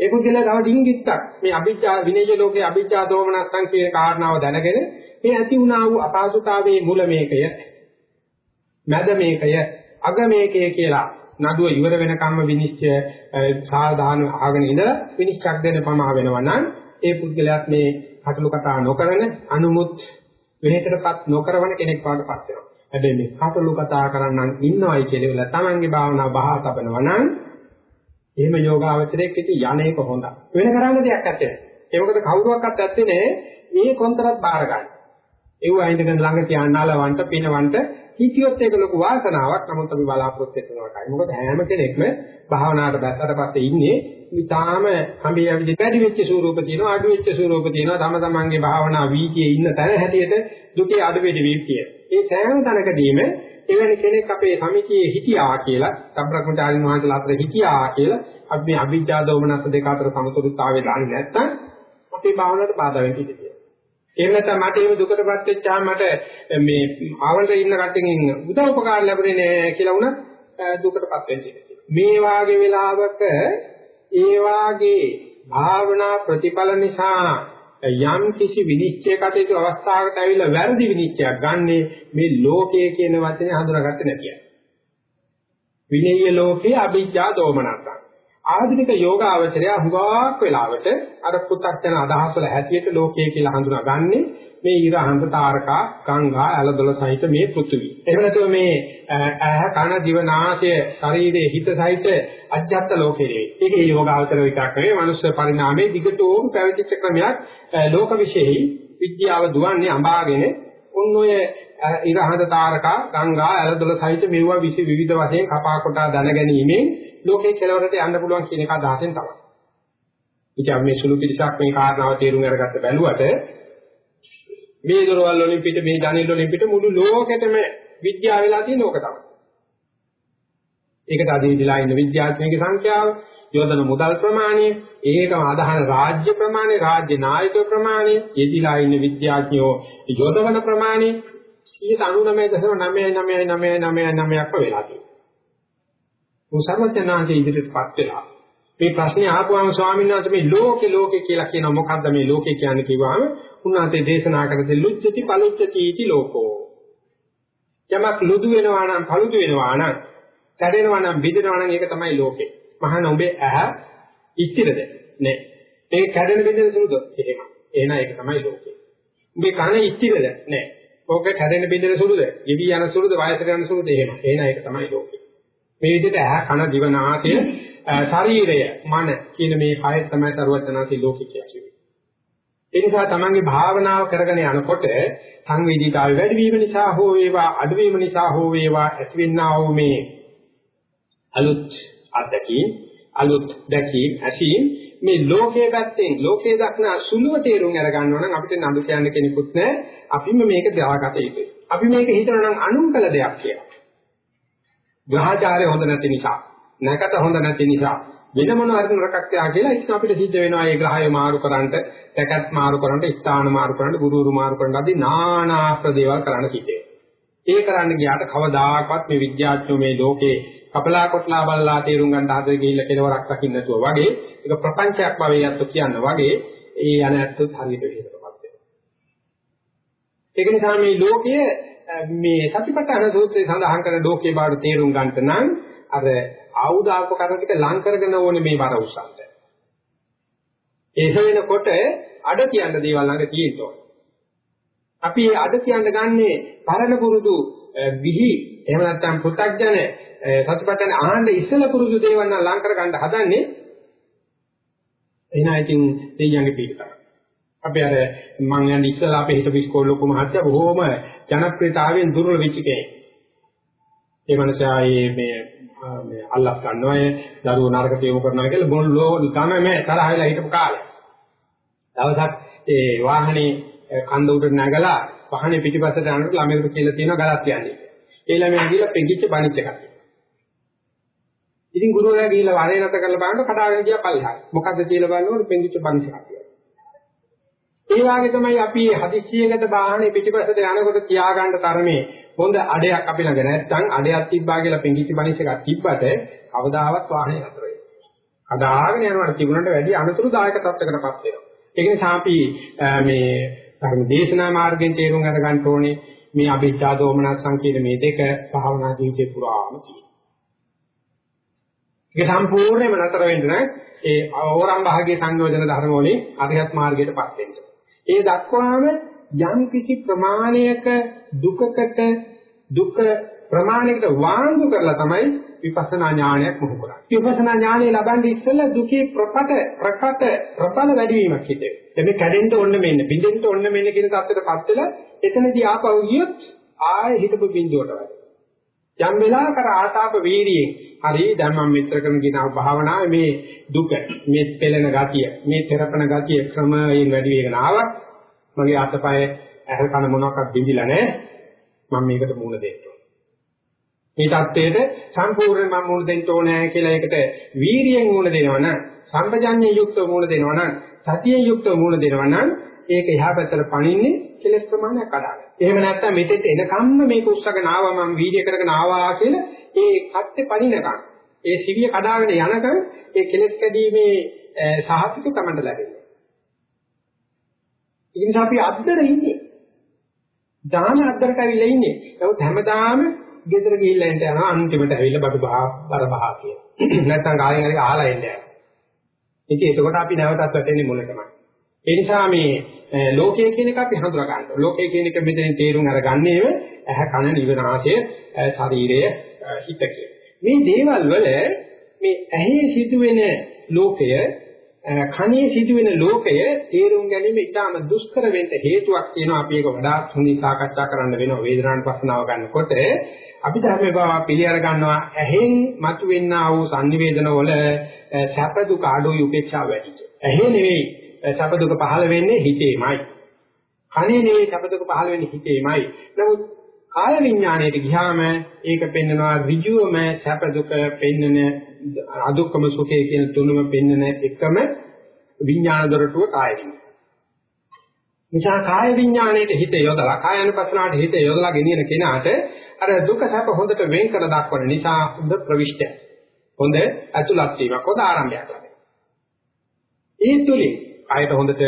ඒ පුද්ගලයා තව ඩිංගිත්තක් මේ අභිජ්ජා විනය ලෝකයේ අභිජ්ජා දෝමනස්සං කියන කාරණාව දැනගෙන මේ ඇති වුණා වූ අපහසුතාවයේ මුල මේකය මැද මේකය අග මේකය කියලා නඩුව ඉවර වෙනකම්ම විනිශ්චය සාධාන ආගෙන ඉඳලා විනිශ්චයක් දෙන්න පමා වෙනවා නම් ඒ පුද්ගලයාත් මේ කටළු කතා නොකරන අනුමුත් වෙහෙතරපත් නොකරවන කෙනෙක් වඩපත් වෙනවා. හැබැයි මේ කටළු කතා කරන්නන් ඉන්නවයි කියලා තමන්ගේ භාවනාව බහා තබනවා නම් එහෙම යෝගාවචරයක් ඉති යන්නේක හොඳයි. වෙන කරන්න දෙයක් නැත්තේ. ඒ මොකද කවුරුවක්වත් ඇත්තේ නෑ මේ කොන්තරත් බාර ගන්න. ඒව අයින්දගෙන ළඟ තියාන්න ආලවන්ට පිනවන්ට හිතියොත් ඒක ලොකු වාසනාවක්. නමුත් අපි බලාපොරොත්තු වෙනවාටයි. මොකද හැම කෙනෙක්ම භාවනාවට බැස්සට පස්සේ ඉන්නේ ඊටාම හම්බිය විදි වැඩි වෙච්ච ස්වරූප තියෙනවා අඩු වෙච්ච ස්වරූප තියෙනවා තම තමන්ගේ භාවනා වීතියේ ඉන්න තැන හැටියට දුකේ අඩු වෙඩි වීතිය. ඒ සෑම තැනකදීම එවැනි කෙනෙක් අපේ සමිතියේ හිටියා කියලා සම්බ්‍රහ්මචාරින් වහන්සේලා අතර හිටියා කියලා අපි මේ අභිජ්ජා දෝමනස දෙක අතර සමතුලිතතාවය දාන්නේ නැත්නම් අපේ භාවනාවට බාධා වෙන්න ඉඩ තියෙනවා. එහෙම නැත්නම් මට එහෙම දුකටපත් වෙච්චාම මට මේ ආවලට ඉන්න කට්ටියකින් උදව් උපකාර ලැබුණේ නෑ කියලා වුණත් දුකටපත් වෙන්න ඉඩ තියෙනවා. මේ වාගේ වෙලාවක ඒ වාගේ භාවනා ප්‍රතිඵල නිසා යම් කිසි විනිශ්චය කටයුතු අවස්ථාවකට ඇවිල්ලා වැරදි විනිශ්චයක් ගන්නෙ මේ ලෝකය කියන වචනේ හඳුනාගත්තේ නැතිය. විනේය ලෝකේ අභිජ්ජා දෝමනසං. ආධුනික යෝගාවචරය හුඟක් වෙලාවට අර පු탁ජන අදහස් වල හැටියට ලෝකය කියලා හඳුනාගන්නේ මේ ඉරහඳ තාරකා ගංගා ඇලදොල සහිත මේ පෘථිවි. එහෙම නැතුව මේ ඇහ කන දිව නාසය ශරීරයේ හිත සහිත අජ්ජත් ලෝකෙ නෙවෙයි. ඒකේ යෝගාවචර විතරක් නෙවෙයි මනුෂ්‍ය පරිණාමයේ දිගටම පැවතිච්ච ක්‍රමයක් ලෝක විශ්ෙහි විද්‍යාව දුවන්නේ අඹාගෙන උන් ඔය ඉරහඳ තාරකා ගංගා ඇලදොල සහිත මෙවුවා විසි විවිධ වශයෙන් කපා කොටා දැනගැනීමෙන් ලෝකේ කෙලවරට යන්න පුළුවන් කියන එක අදහසෙන් තමයි. ඉතින් මේ සුළු පිටසක් මේ කාරණාව තේරුම් අරගත්ත බැලුවට මේ දොරවල් වලින් පිට මේ ජනෙල් වලින් පිට මුළු ලෝකෙටම විද්‍යාව වෙලා තියෙන ඕක තමයි. ඒකට අදීදිලා ඉන්න විද්‍යාඥයන්ගේ සංඛ්‍යාව, යොදන මුදල් ප්‍රමාණය, ඒකම අදහන රාජ්‍ය ප්‍රමාණය, රාජ්‍ය නායක ප්‍රමාණය, යෙදිලා ඉන්න විද්‍යාඥයෝ යොදවන ප්‍රමාණය 99.99999ක්ම වෙලා තියෙනවා. මුසර්වඥාන්ගේ ඉදිරියටපත් වෙලා මේ ප්‍රශ්නේ ආපුවාම ස්වාමීන් වහන්සේ මේ ලෝකේ ලෝකේ කියලා කියන මොකද්ද මේ ලෝකේ කියන්නේ කිව්වම උන්වහන්සේ දේශනා කරන්නේ ලුච්චති පලුච්චති इति ලෝකෝ. යමක් ලුදු වෙනවා නම් පළුදු වෙනවා නම් කැඩෙනවා නම් බිඳෙනවා නම් ඒක තමයි ලෝකේ. මහාන ඔබේ ඇහ ඉතිරද? නෑ. ඒ කැඩෙන බිඳෙන සුළුද? එහෙම. එහෙනම් ඒක තමයි ලෝකේ. ඔබේ කන ඉතිරද? නෑ. ඕක කැඩෙන බිඳෙන සුළුද? ගෙවි යන සුළුද? වයසට යන සුළුද? එහෙම. එහෙනම් ඒක තමයි ලෝකේ. මේ විදිහට ඇහ කන දිව නාසය ශරීරය මන කියන මේ කය තමයි සරුවචනාසී ලෝකේ කියන්නේ. ඒ නිසා තමන්ගේ භාවනාව කරගෙන යනකොට සංවේදීතාවය වැඩි වීම නිසා හෝ වේවා අඩු වීම නිසා හෝ වේවා ඇතිවෙනා වූ මේ අලුත් අත්දැකීම් අලුත් දැකීම් ඇසීම් මේ ලෝකයේ පැත්තෙන් ලෝකයේ දක්නා සුළුව තේරුම් අරගන්නවා නම් අපිට නඩු කියන්න කෙනෙකුත් නැහැ අපිම මේක දාගත යුතුයි. අපි මේක හිතනවා නම් අනුන් කළ දෙයක් කියලා. ග්‍රහචාරය හොඳ නැති නිසා නැකත හොඳ නැති නිසා වෙන මොන හරි නරකක් තියා කියලා ඉතින් අපිට සිද්ධ වෙනවා ඒ ග්‍රහය මාරු කරන්නට, තැකත් මාරු කරන්නට, ස්ථාන මාරු කරන්නට, ගුරුවරු මාරු කරන්නට ආදී নানা ප්‍රදේවල් කරන්න සිද්ධ ඒ කරන්න ගියාට කවදාකවත් මේ විද්‍යාඥයෝ මේ ලෝකේ කපලා කොටලා බලලා තේරුම් ගන්න හදලා ගිහිල්ලා කෙලවරක් දකින්න නැතුව වගේ ඒක ප්‍රපංචයක් වගේ යත්තු කියන වගේ ඒ යන ඇත්තත් හරියට විහිදපත් වෙනවා. ඒක නිසා මේ ලෝකයේ මේ සතිපට්ඨාන සූත්‍රයේ සඳහන් කරන ලෝකේ බාහිර තේරුම් ගන්නට නම් අර ආයුධාක කරන ටික ලං කරගෙන ඕනේ මේ වර උස්සන්ට. ඒක වෙනකොට අඩ කියන දේවල් ළඟ තියෙනවා. අපි අඩ කියන්න ගන්නේ පරණ පුරුදු විහි එහෙම නැත්නම් පු탁ජන සතිපට්ඨාන ආහන්න ඉස්සල පුරුදු දේවල් නම් ලං කර ගන්න හදන්නේ එහෙනම් ඉතින් දෙයියන්ගේ පිටකම. අපි අර මං යන්නේ ඉස්සලා අපේ හිටපු ඉස්කෝලේ ලොකු මහත්තයා බොහෝම ජනප්‍රියතාවයෙන් දුර්වල වෙච්ච කෙනෙක්. ඒ මනුස්සයා මේ මේ අල්ලස් ගන්නවා ඒ දරුවෝ නරකට යොමු කරනවා කියලා මොන ලෝ ගම මේ තරහ වෙලා හිටපු කාලේ. දවසක් ඒ වාහනේ කන්ද උඩ නැගලා වාහනේ පිටිපස්සට යනකොට ළමයෙකුට කියලා තියෙනවා ගලක් යන්නේ. ඒ ළමයා ගිහලා පෙඟිච්ච බණිත් එකක්. ඉතින් ගුරුවරයා ගිහලා වාරේ නැත කරලා බලනකොට කඩාගෙන ගියා පල්ලෙහාට. මොකද්ද කියලා බලනකොට පෙඟිච්ච බණිත් එකක්. ඒ වගේ තමයි අපි හදිස්සියකට වාහනේ පිටිපස්සට යනකොට තියාගන්න තරමේ හොඳ අඩයක් අපි ළඟ නැත්නම් අඩයක් තිබ්බා කියලා පිංගිච්ච බණිස් එකක් තිබ්බට කවදාවත් වාහනේ නතර වෙන්නේ. අදාගෙන යනවට තිබුණට වැඩි අනුතුරුදායක තත්ත්වයකටපත් වෙනවා. ඒක නිසා අපි මේ ධර්ම දේශනා මාර්ගයෙන් තේරුම් ගන්න ඕනේ මේ අභිජ්ජා දෝමනස්සං කියන මේ දෙක භාවනා ජීවිතේ පුරාම තියෙනවා. ඒක සම්පූර්ණයෙන්ම නතර වෙන්න නම් ඒ ඕරම් භාගයේ සංයෝජන ධර්ම වලින් අරිහත් මාර්ගයටපත් වෙන්න. ඒ දක්වාම යම් කිසි ප්‍රමාණයක දුකකට දුක ප්‍රමාණයකට වාංගු කරලා තමයි විපස්සනා ඥානයක් මොහු කරන්නේ. විපස්සනා ඥානය ලබන්නේ ඉස්සෙල්ලා දුකේ ප්‍රකට ප්‍රකට ප්‍රබල වැඩි වීමක් හිතේ. එමේ කැඩෙන්න ඕන්න මෙන්න, බිඳෙන්න ඕන්න මෙන්න කියන தත්ත්වයටපත් වෙලා එතනදී ආපහු ගියොත් ආයෙ හිටපු බිඳුවට වැඩ. යම් වෙලාවක අර ආතාප වීර්යයෙන් හරි දැන් මම මෙතර කරන ගිනා භාවනාව මේ දුක මේ පෙළෙන ගතිය මේ තෙරපන ගතිය ක්‍රමයෙන් වැඩි වෙගෙන ආවත් මගේ අතපය ඇහැර කන මොනවාක්වත් බිඳිලා නැහැ. මම මේකට මූණ දෙන්න මේ தත්ත්වයට සම්පූර්ණ මම මූණ දෙන්න ඕනේ කියලා ඒකට වීරියෙන් මූණ දෙනවනම් සම්පජඤ්ඤය යුක්තව මූණ දෙනවනම් සතියෙන් යුක්තව මූණ දෙනවනම් ඒක එහා පැත්තට පණින්නේ කෙලස් ප්‍රමාණයක් අඩාගෙන. එහෙම නැත්නම් මෙතෙත් එනකම්ම මේක උස්සගෙන ආවා මම වීර්ය කරගෙන ආවා කියලා ඒ කත්තේ පණිනකම් ඒ සිවිය කඩාගෙන යනකම් ඒ කෙලස් කැඩීමේ සාහිත්‍ය තමයි ලැබෙන්නේ. ඒ නිසා අපි අද්දර ඉන්නේ. දාන අද්දරට ඇවිල්ලා ඉන්නේ. නමුත් හැමදාම ගෙදර ගිහිල්ලා එන්න යනවා අන්තිමට ඇවිල්ලා බඩු බහ බර බහ කියලා. නැත්නම් කායෙන් හරි අහලා එන්න යනවා. ඉතින් එතකොට අපි නැවතත් වැටෙන්නේ මොනටමයි. ඒ නිසා මේ ලෝකය කියන එක අපි හඳුනා ගන්න ඕනේ. ලෝකය කියන එක මෙතනින් තේරුම් අරගන්නේම ඇහ කන නිවනාශය ශරීරය හිත මේ දේවල් වල මේ ඇහි සිදුවෙන ලෝකය කනේ සිදුවෙන ලෝකය තේරුම් ගැනීම ඉතාම දුෂ්කර වෙන්න හේතුවක් තියෙනවා අපි ඒක වඩා හොඳින් සාකච්ඡා කරන්න වෙනවා. වේදනාන් පස්සනාව ගන්නකොට අපි ධර්මේ බව පිළිඅර ගන්නවා ඇහෙන් මතුවෙනා වූ සංනිවේදන වල සැප දුක අඩුයි උපේක්ෂාව වැඩිද ඇහි නෙවෙයි. සැප දුක පහළ වෙන්නේ හිතේමයි කනේ නෙවෙයි සැප දුක පහළ වෙන්නේ හිතේමයි නමුත් කාය විඥාණයට ගියාම ඒක පෙන්නවා ඍජුවම සැප දුක පෙන්නන අදුක්කම සුඛය කියන තුනම පෙන්නන එකම විඥාන දොරටුව කාය විඥාන. නිසා කාය විඥාණයට හිත යොදලා කායानुපස්සනාවට හිත යොදලා ගෙනියන කෙනාට අර දුක සැප හොඳට වෙන් කර දක්වන නිසා හොඳ ප්‍රවිෂ්ඨය. හොඳ ඇතුළත් වීමක් හොඳ ආරම්භයක් ලැබෙනවා. ඒ තුලින් ආයත හොඳට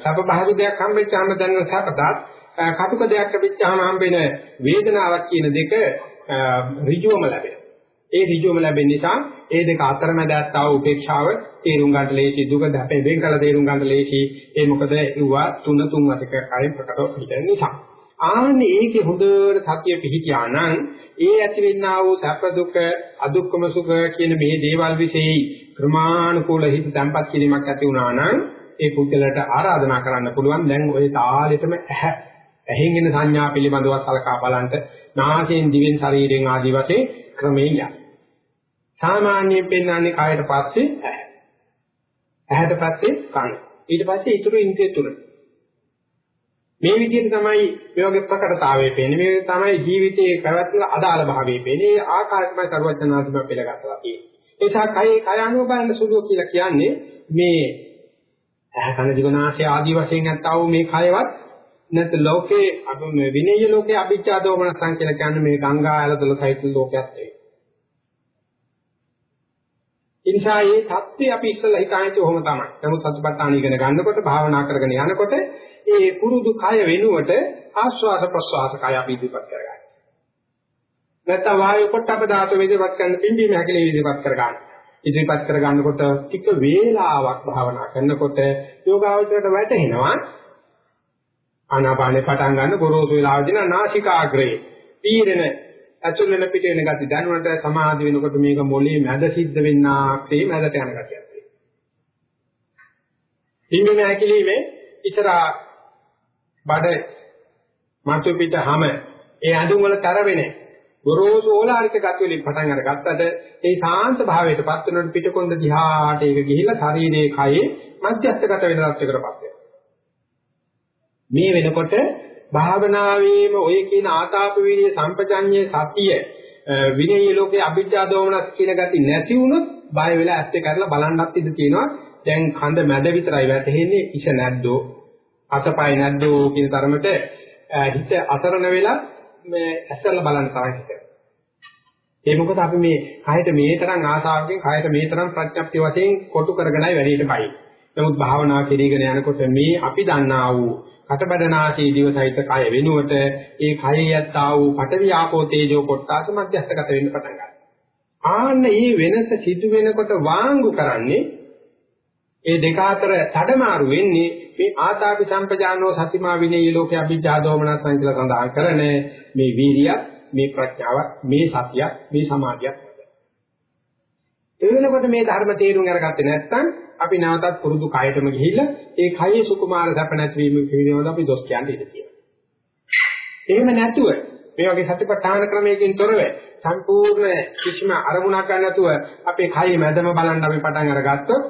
සැප පහසු දෙයක් හම්බෙච්චාම දැනෙන සැපතත් කටුක දෙයක් ලැබිච්චාම හම්බෙන වේදනාවක් කියන දෙක ඍජුවම ලැබෙනවා. ඒ ඍජුවම ලැබෙන නිසා ඒ දෙක අතරමැද ඇත්තව උපේක්ෂාව තේරුම් ගන්න ලේසි දුක දැපෙන් වෙන් කළ තේරුම් ගන්න ලේසි ඒ මොකද ඒවා තුන තුන් වතක කයින් ප්‍රකටව පිටන නිසා. ආන්නේ ඒකේ හොඳට සතිය පිහිටියා නම් ඒ ඇතිවෙනා වූ සැප දුක අදුක්කම සුඛ කියන මේ දේවල් વિશેයි ක්‍රමානුකූල හිත තැම්පත් කිරීමක් ඇති වුණා නම් ඒ පුද්ගලයාට ආරාධනා කරන්න පුළුවන් දැන් ওই තාලෙටම ඇහැ ඇහෙන් එන සංඥා පිළිබඳව සලකා බලන්න නාසයෙන් දිවෙන් ශරීරයෙන් ආදී වශයෙන් ක්‍රමයෙන් යන. සාමාන්‍යයෙන් පෙන්වන්නේ කායයට පස්සේ ඇහැ. ඇහැට පස්සේ කන. ඊට පස්සේ ඊටු ඉන්ද්‍රිය තුන. මේ විදිහට තමයි මේ වගේ ප්‍රකටතාවය පේන්නේ. මේ තමයි ජීවිතයේ පැවැත්ම අදාළ භාවයේ පේන්නේ. ඒ ආකාරයටමයි සර්වඥාන්තිම පෙළගත්තා තියෙන්නේ. ඒ නිසා කයේ කය අනුව බලන සුළු කියලා කියන්නේ මේ ඇහැ කන දිවනාශය ආදී වශයෙන් නැත්තා වූ මේ කයවත් නැත්නම් ලෝකේ අපි විනය ලෝකේ අභිජ්ජා දෝමනසං කියලා කියන්නේ මේ ගංගා ඇලදොල සහිත ලෝකයක් ඒ. ඉන්සා මේ தත්ත්වය අපි ඉස්සෙල්ලා හිතාන්නේ කොහොම තමයි. නමුත් සතිපට්ඨාන ඉගෙන ගන්නකොට භාවනා කරගෙන යනකොට ඒ පුරුදු කය වෙනුවට ආශ්වාස ප්‍රශ්වාස කය අපි ඉදිරිපත් කරගන්නවා. නැත්නම් වායු පොට්ටප ධාතු වේදපත් කරන පිම්බීම හැකලේ ඉදිරිපත් කරගන්න. ඉදිරිපත් කර ගන්නකොට ටික වේලාවක් භාවනා කරනකොට යෝගාවචරයට වැටෙනවා ආනාපානේ පටන් ගන්න ගොරෝසු වෙලාවදී නම් නාසිකාග්‍රේ පීරෙන ඇතුල් වෙන පිට වෙන ගති දැනුණට සමාධි වෙනකොට මේක මොලේ මැද සිද්ධ වෙන්නාක්සේ මැදට යන ගතියක් තියෙනවා. පිම්බීම හැකිලිමේ ඉතර බඩ මතු පිට හැම ඒ අඳුන් වල තර වෙන්නේ ගොරෝසු ඕලාරික ගති වලින් පටන් අරගත්තට ඒ සාන්ත භාවයටපත් වෙනකොට පිටකොන්ද දිහාට ඒක ගිහිලා ශරීරයේ කයේ මධ්‍යස්ථගත වෙන තත්ත්වයකටපත් වෙනවා. මේ වෙනකොට භාවනාවේම ඔය කියන ආතාප විරිය සම්පජඤ්ඤේ සතිය විනය ලෝකේ අභිජ්ජා දෝමනස් කියන ගති නැති වුණොත් බය වෙලා ඇත්ත කරලා බලන්නත් ඉඳ තියෙනවා දැන් කඳ මැද විතරයි වැටෙන්නේ ඉෂ නැද්දෝ අතපය නැද්දෝ කියන තරමට හිත අතරන වෙලා මේ ඇස්සල බලන්න තරම් හිතේ ඒ මොකද අපි මේ කයට මේ තරම් ආසාවකින් කයට මේ තරම් ප්‍රඥප්තිය වශයෙන් කොටු කරගෙනයි වැඩේට බයි. නමුත් භාවනා කෙරීගෙන යනකොට මේ අපි දන්නා වූ කටබඩනාසී දිව සහිත කය වෙනුවට ඒ කයේ යත්තා වූ පඨවි ආපෝ තේජෝ කොටස මධ්‍යස්ථගත වෙන්න පටන් ගන්නවා. ආන්න මේ වෙනස සිදු වෙනකොට වාංගු කරන්නේ ඒ දෙක අතර තඩමාරු වෙන්නේ මේ ආතාපි සම්පජානෝ සතිමා විනේය ලෝකේ අභිජ්ජා දෝමනසං කියලා සඳහන් කරන මේ වීරිය මේ ප්‍රඥාව මේ සතිය මේ සමාධිය ඒ වෙනකොට මේ ධර්ම තේරුම් අරගත්තේ නැත්නම් අපි නැවතත් පුරුදු කයටම ගිහිල්ලා ඒ කයේ සුකුමාර සැප නැතිවීම පිළිබඳව අපි දොස් කියන්න ඉඩ තියෙනවා. එහෙම නැතුව මේ වගේ සතිපට්ඨාන ක්‍රමයකින් තොරව සම්පූර්ණ කිසිම අරමුණක් ගන්න නැතුව අපේ කයේ මැදම බලන්න අපි පටන් අරගත්තොත්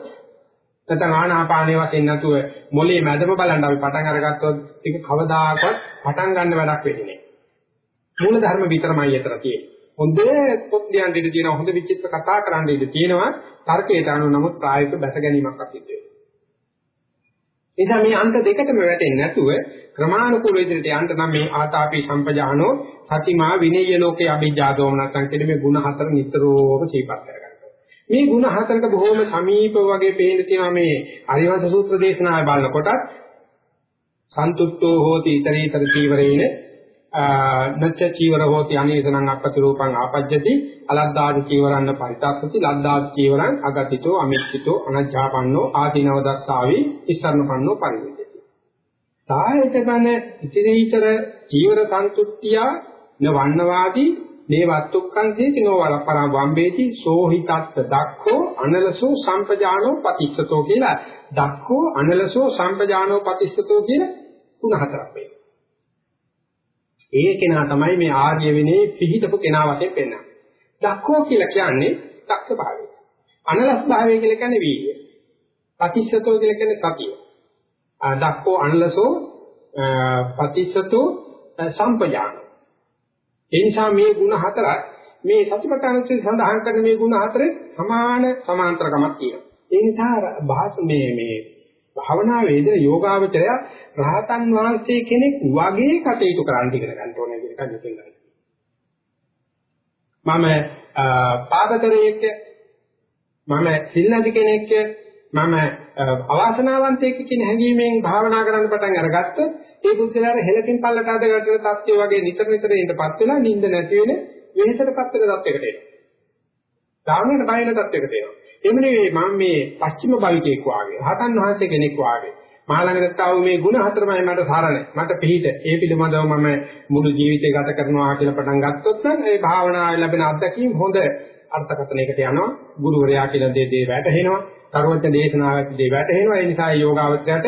නැත්නම් ආනාපානයේ වශයෙන් නැතුව මොලේ මැදම බලන්න අපි පටන් අරගත්තොත් ඒක කවදාකවත් පටන් ගන්න වැඩක් වෙන්නේ නැහැ. මූල ධර්ම විතරමයි අතර තියෙන්නේ. හොඳ පොත් ලියන්න ඉඳී තියෙනවා හොඳ විචිත්‍ර කතා කරන්න ඉඳී තියෙනවා තර්කයට අනුව නමුත් ප්‍රායෝගික බැස ගැනීමක් අසිද්ධ වෙනවා. එනිසා මේ අන්ත දෙකටම වැටෙන්නේ නැතුව ක්‍රමානුකූල විදිහට යන්න නම් මේ ආතාපි සම්පජානෝ සතිමා විනේය ලෝකේ අභිජ්ජා දෝමනසං කියන මේ ಗುಣ හතර නිතරම සිහිපත් කරගන්න. මේ ಗುಣ හතරක බොහොම සමීපව වගේ පේන්න තියෙනවා මේ අරිවංශ සූත්‍ර දේශනාවේ බලනකොට සන්තුට්ඨෝ හෝති ඊතරීතර චීවරේන නච්ච චීවර හෝති අනේසනං අපති රූපං ආපජ්ජති අලද්දාද චීවරන්න පරිතස්සති ලද්දාද චීවරං අගතිතෝ අමිච්ඡිතෝ අනජ්ජාපන්නෝ ආදීනව දස්සාවි ඉස්සරණපන්නෝ පරිවිදති. සායතන ඉතිරීතර චීවර සන්තුට්ඨිය නවන්නවාදී මේ වත්තුක්කං සේති නෝවල පරම් වම්බේති සෝහිතත් දක්ඛෝ අනලසෝ සම්පජානෝ පටිච්චතෝ කියලා දක්ඛෝ අනලසෝ සම්පජානෝ පටිච්චතෝ කියන තුන හතරක් වෙයි. ඒ කෙනා තමයි මේ ආර්ය විනේ පිහිටපු කෙනා වශයෙන් පෙන්වන්නේ. දක්ඛෝ කියලා කියන්නේ දක්ෂ භාවය. අනලස් භාවය කියලා කියන්නේ වීර්යය. පටිච්චතෝ කියලා කියන්නේ සතිය. දක්ඛෝ අනලසෝ පටිච්චතෝ සම්පජානෝ ඒ නිසා මේ ಗುಣ හතරක් මේ සතිපට්ඨානයේ සඳහන් කරන මේ ಗುಣ හතරේ සමාන සමාන්තරකමක් තියෙනවා. ඒ නිසා භාෂ මේ මේ භාවනා වේද යෝගාවචරය රහතන් වහන්සේ කෙනෙක් වගේ කටයුතු කරන්න ඉගෙන ගන්න ඕනේ කියන එක දෙකෙන් මම පාදතරයේක මම සිල්නදි කෙනෙක් මම අවාසනාවන්තයෙක් කියන හැඟීමෙන් භාවනා කරන්න පටන් අරගත්තොත් ඒ බුද්ධලාර හෙලකින් පල්ලට අදගට තත්ත්වය වගේ නිතර නිතර ඉඳපත් වෙලා නිින්ද නැති වෙන වෙහෙසටපත් වෙන තත්යකට එනවා. ධාමයට බයන තත්යකට එනවා. එමු නෙවෙයි මම මේ පස්චිම භවිකෙක් වාගේ, හතන් වහන්සේ කෙනෙක් වාගේ මාළඟට ආව මේ ಗುಣ හතරමයි මට සරණ මට පිහිට ඒ පිළිබඳව මම මුළු ජීවිතය ගත කරනවා කියලා පටන් ගත්තොත් නම් ඒ භාවනාවේ ලැබෙන අත්දැකීම් හොඳ අර්ථකථනයකට යනවා ගුරුවරයා කියන දේ දේ වැටහෙනවා සර්වඥ දේශනාවක් දේ වැටහෙනවා ඒ නිසා යෝගාවචරයට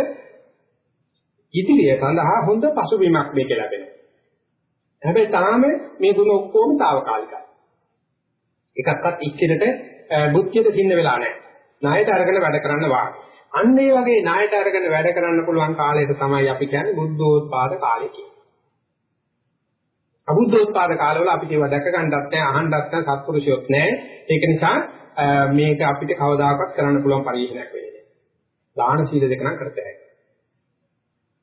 ඉදිරිය සඳහා හොඳ පසුබිමක් මේක ලැබෙනවා. හැබැයි තාම මේ ගුණ ඔක්කොම తాවකාලිකයි. එකක්වත් ඉච්ඡිතට බුද්ධියට සින්න වෙලා නැහැ. ණයට අරගෙන වැඩ කරන්න වාගේ. අන්න ඒ වගේ ණයට අරගෙන වැඩ කරන්න පුළුවන් කාලයට තමයි අපි කියන්නේ බුද්ධෝත්පාද කාලය කියන්නේ. අබුද්ධෝත්පාද කාලවල අපිට ඒවා දැක ගන්නවත් නැහැ, අහන්නවත් නැහැ, සත්පුරුෂයොත් නැහැ. ඒක නිසා මේක අපිට කවදාකවත් කරන්න පුළුවන් පරිශ්‍රණයක් වෙන්නේ නැහැ. දාන සීල දෙක නම් කරතයි.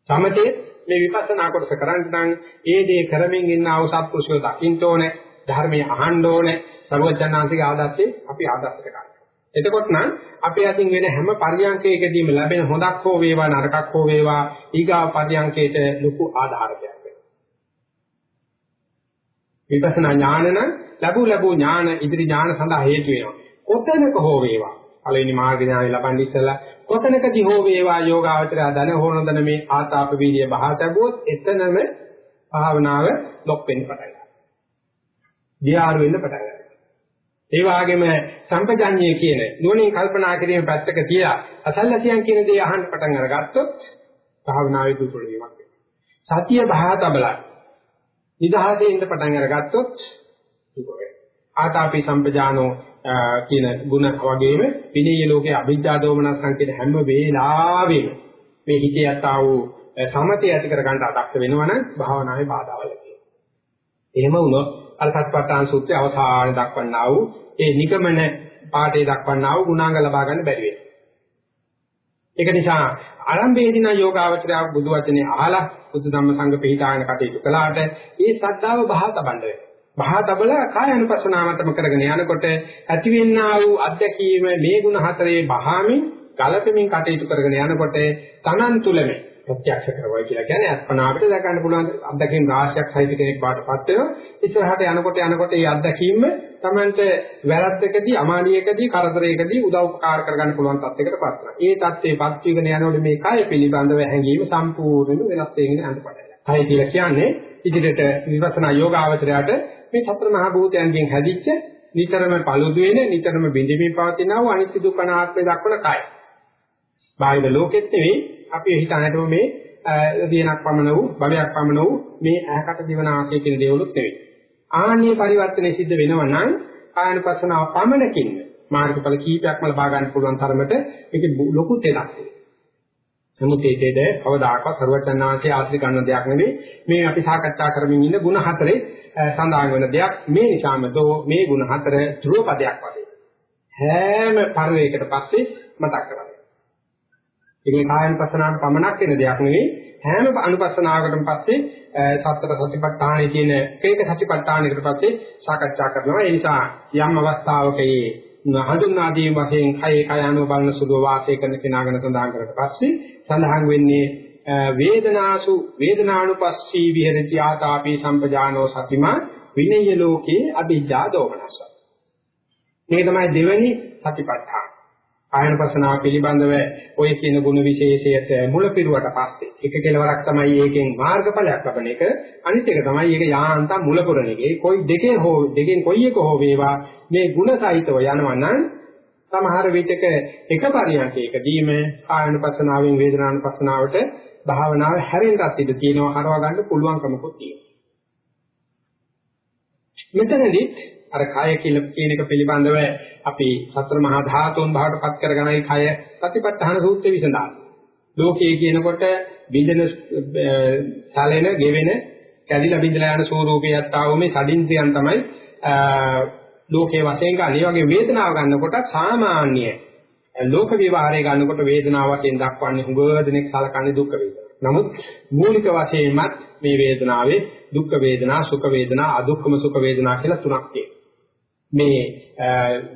සමතේ මේ විපස්සනා කොටස කරන්න නම් ඒ දේ කරමින් ඉන්න ආව සත්පුරුෂයෝ දකින්න ඕනේ ධර්මයේ අහන්න ඕනේ සර්වඥාන්තික ආදත්තේ අපි ආදත්තට ගන්න. එතකොට නම් අපේ අතින් වෙන හැම පරියන්කයකදීම ලැබෙන හොඳක් හෝ වේවා නරකක් හෝ වේවා ඊගාව පරියන්කයට ලොකු ආධාරකයක් වෙනවා. විපස්සනා ඥාන නම් ලැබු ලැබු ඥාන ඉදිරි ඥාන සඳහා හේතු වෙනවා. කොතැනක හෝ වේවා පළවෙනි මාර්ග ඥානය ලබන්න ඉස්සලා කොතනකදී හෝ වේවා යෝගාවචරය දන හොනදන මේ ආතාප වීර්ය බහා තැබුවොත් එතනම භාවනාව ලොක් වෙන්න පටන් ගන්නවා. ධ්‍යාන වෙන්න පටන් ගන්නවා. ඒ වගේම සංකජඤ්ඤය කියන නුවණින් කල්පනා කිරීම පැත්තක තියලා අසල්ලාසියන් කියන දේ අහන්න පටන් අරගත්තොත් භාවනාවේ දුර්වල වීමක් වෙනවා. සතිය බහා තබලා නිදහසේ ඉන්න පටන් අරගත්තොත් දුක වෙනවා. ආතාපි සම්පජානෝ කියන ಗುಣ වගේම විනීය ලෝකයේ අභිජ්ජා දෝමනස්සං කියන හැම වෙලාවෙම මේ හිතේ යතා වූ සමතය ඇති කර ගන්න අදක්ෂ වෙනවනම් භාවනාවේ බාධාවල් තියෙනවා. එහෙම වුණොත් අර සත්පට්ඨාන සූත්‍රයේ අවසානයේ දක්වන්නා වූ ඒ නිගමන පාඩේ දක්වන්නා වූ ගුණාංග ලබා ගන්න බැරි වෙනවා. ඒක නිසා ආරම්භයේදී නම් යෝගාවචරය බුදු වචනේ අහලා බුදු ධම්ම සංඝ පිළිතාගෙන කටයුතු කළාට ඒ ශ්‍රද්ධාව බහා තබන්න වෙනවා. බහා තබලා කාය අනුපස්සනාවටම කරගෙන යනකොට ඇතිවෙන්නා වූ අධ්‍යක්ීම මේ ಗುಣ හතරේ බහාමින් ගලපමින් කටයුතු කරගෙන යනකොට තනන් තුලම ප්‍රත්‍යක්ෂ කරවයි කියලා කියන්නේ අත්පනා අපිට දැක ගන්න පුළුවන් අත්දැකීම් රාශියක් සහිත කෙනෙක් බාටපත් වෙනවා. ඉස්සරහට යනකොට යනකොට මේ අත්දැකීම Tamanට වැරද්දකදී, අමානියකදී, කරදරයකදී උදව් උපකාර කරගන්න පුළුවන් තත්යකටපත් වෙනවා. ඒ தත්ත්වේපත් වීගෙන යනකොට මේ කය පිළිබඳව හැඟීම සම්පූර්ණයෙන්ම වෙනස් වෙගෙන යනකොට. කය කියලා කියන්නේ ඉදිරියට විපස්සනා යෝගාවචරයට මේ සතර මහා භූතයන්ගෙන් හැදිච්ච නිතරම paludu වෙන නිතරම බිඳීමේ පවතිනා වූ අනිත්‍ය දුක්ඛ අනාත්මය දක්වන කය. බාහිර ලෝකෙත් නෙවෙයි අපි හිතන්නටම මේ දිනක් පමණ වූ බලයක් පමණ වූ මේ ඇහැකට දිවන ආශය කියන දේවලුත් නෙවෙයි. ආනීය පරිවර්තනය සිද්ධ වෙනවා නම් කායනුපස්සනාව පමණකින් මාර්ගඵල කීපයක්ම ලබා ගන්න පුළුවන් තරමට මේක ලොකු තෙලක්. නමුත් ඒකේද කවදාකවත් සර්වචන්නාංශයේ ආශ්‍රි ගන්න දෙයක් නෙවෙයි. මේ අපි සාකච්ඡා කරමින් ඉන්න ಗುಣ හතරේ සඳහන් වෙන දෙයක්. මේ නිසාම දෝ මේ ಗುಣ හතර ධ්‍රුව පදයක් වගේ. හැම පරිවේකකට පස්සේ මතක් කරගන්න. ඉතින් කායනුපස්සනාවට පමණක් වෙන දෙයක් නෙවෙයි. හැම අනුපස්සනාවකටම පස්සේ සතර සතිපට්ඨානයේ තියෙන ඒක සතිපට්ඨානයකට පස්සේ සාකච්ඡා කරනවා. ඒ නිසා යම් අවස්ථාවක මේ හඳුන්වා දීම වශයෙන් කය කය අනුව බලන සුදු වාසය කරන කෙනාගෙන සඳහන් කරලා පස්සේ සඳහන් වෙන්නේ වේදනාසු වේදනානුපස්සී විහෙරති ආතාපි සම්පජානෝ සතිමා විනය ලෝකේ අභිජ්ජා දෝමනස මේ තමයි දෙවෙනි සතිපට්ඨාන. ආයනපසනාව පිළිබඳව ඔය කියන ගුණ විශේෂයට මුල පිරුවට පස්සේ එක කෙලවරක් තමයි ඒකෙන් මාර්ගඵලයක් ලබන එක අනිත් එක තමයි ඒක යාන්තම් මුල පුරන එක. ඒ කොයි දෙකේ හෝ දෙකෙන් කොයි එක හෝ වේවා මේ ගුණ සහිතව යනවා නම් සමහර විටක එක පරියන්කයකදීම ආයනපසනාවෙන් වේදනානුපසනාවට භාවනාව හැරෙන්නත් ඉඩ තියෙනවා හරවා ගන්න පුළුවන්කමකුත් තියෙනවා. මෙතනදිත් අර කය කියලා කියන එක පිළිබඳව අපි සතර මහා ධාතුන් බවට පත් කරගෙනයි කය සතිපට්ඨාන සූත්‍රය විසඳා. ලෝකයේ කියනකොට බින්දන සැලෙන, ගෙවෙන, කැඩිලා බින්දලා යන ස්වરૂපයක් ආවෝ මේ සඩින්ත්‍රයන් තමයි ලෝකයේ වශයෙන් ගන්න. ඒ වගේ වේදනාව ගන්නකොට සාමාන්‍ය ලෝක විවහාරය ගන්නකොට වේදනාව වශයෙන් දක්වන්නේ හුඟ දෙනෙක් සලකන්නේ දුක් වේදනා. නමුත් මූලික වශයෙන්මත් මේ වේදනාවේ දුක් වේදනා, සුඛ වේදනා, අදුක්කම සුඛ වේදනා කියලා තුනක් තියෙනවා. මේ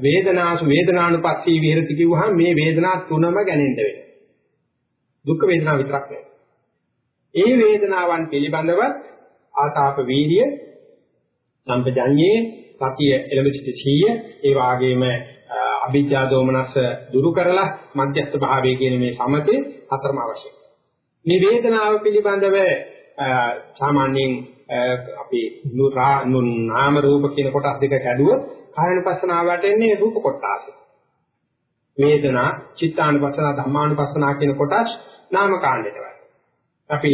වේදනාසු වේදනානුපස්සී විහෙරති කිව්වහම මේ වේදනා තුනම ගැනෙන්න වෙනවා. දුක් වේදනා විතරක් නෙවෙයි. ඒ වේදනාවන් පිළිබඳව ආතාප වීර්ය සම්පජඤ්ඤේ සතිය එළඹ සිටිය ඒ වාගේම අභිජ්ජා දෝමනස දුරු කරලා මධ්‍යස්ථ භාවයේ කියන මේ සමතේ හතරම අවශ්‍යයි. මේ වේදනාව පිළිබඳව සාමාන්‍යයෙන් අපි නාම රූප කියන කොටස් දෙක කැඩුවොත් කායනුපස්සනාව වැටෙන්නේ රූප කොටස. වේදනා, චිත්තානුපස්සනා, ධම්මානුපස්සනා කියන කොටස් නාම කාණ්ඩයට වැටෙනවා. අපි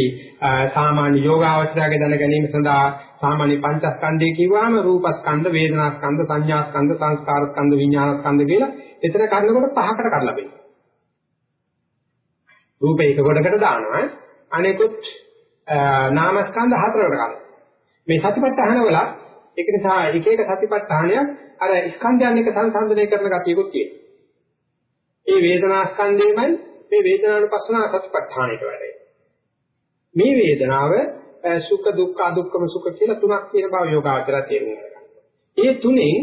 සාමාන්‍ය යෝගාවචරයේ දැන ගැනීම සඳහා සාමාන්‍ය පංචස්කන්ධය කිව්වම රූපස්කන්ධ, වේදනාස්කන්ධ, සංඥාස්කන්ධ, සංස්කාරස්කන්ධ, විඥානස්කන්ධ කියලා එතන කරනකොට පහකට කඩලා බෙන්නවා. රූපේ එක කොටකට දානවා. අනෙකුත් නාමස්කන්ධ හතරකට කරනවා. මේ සතිපට්ඨාන වල ඒක නිසා එක එක සතිපට්ඨානයක් අර ස්කන්ධයන් එක්ක සංසන්දනය කරන ගතියකුත් තියෙනවා. ඒ වේදනා ස්කන්ධයමයි මේ වේදනානුපස්සන සතිපට්ඨානයට වැඩේ. මේ වේදනාව සුඛ දුක්ඛ අදුක්ඛම සුඛ කියලා තුනක් තියෙන බව යෝගාචරය තේරුම් ගන්නවා. ඒ තුනෙන්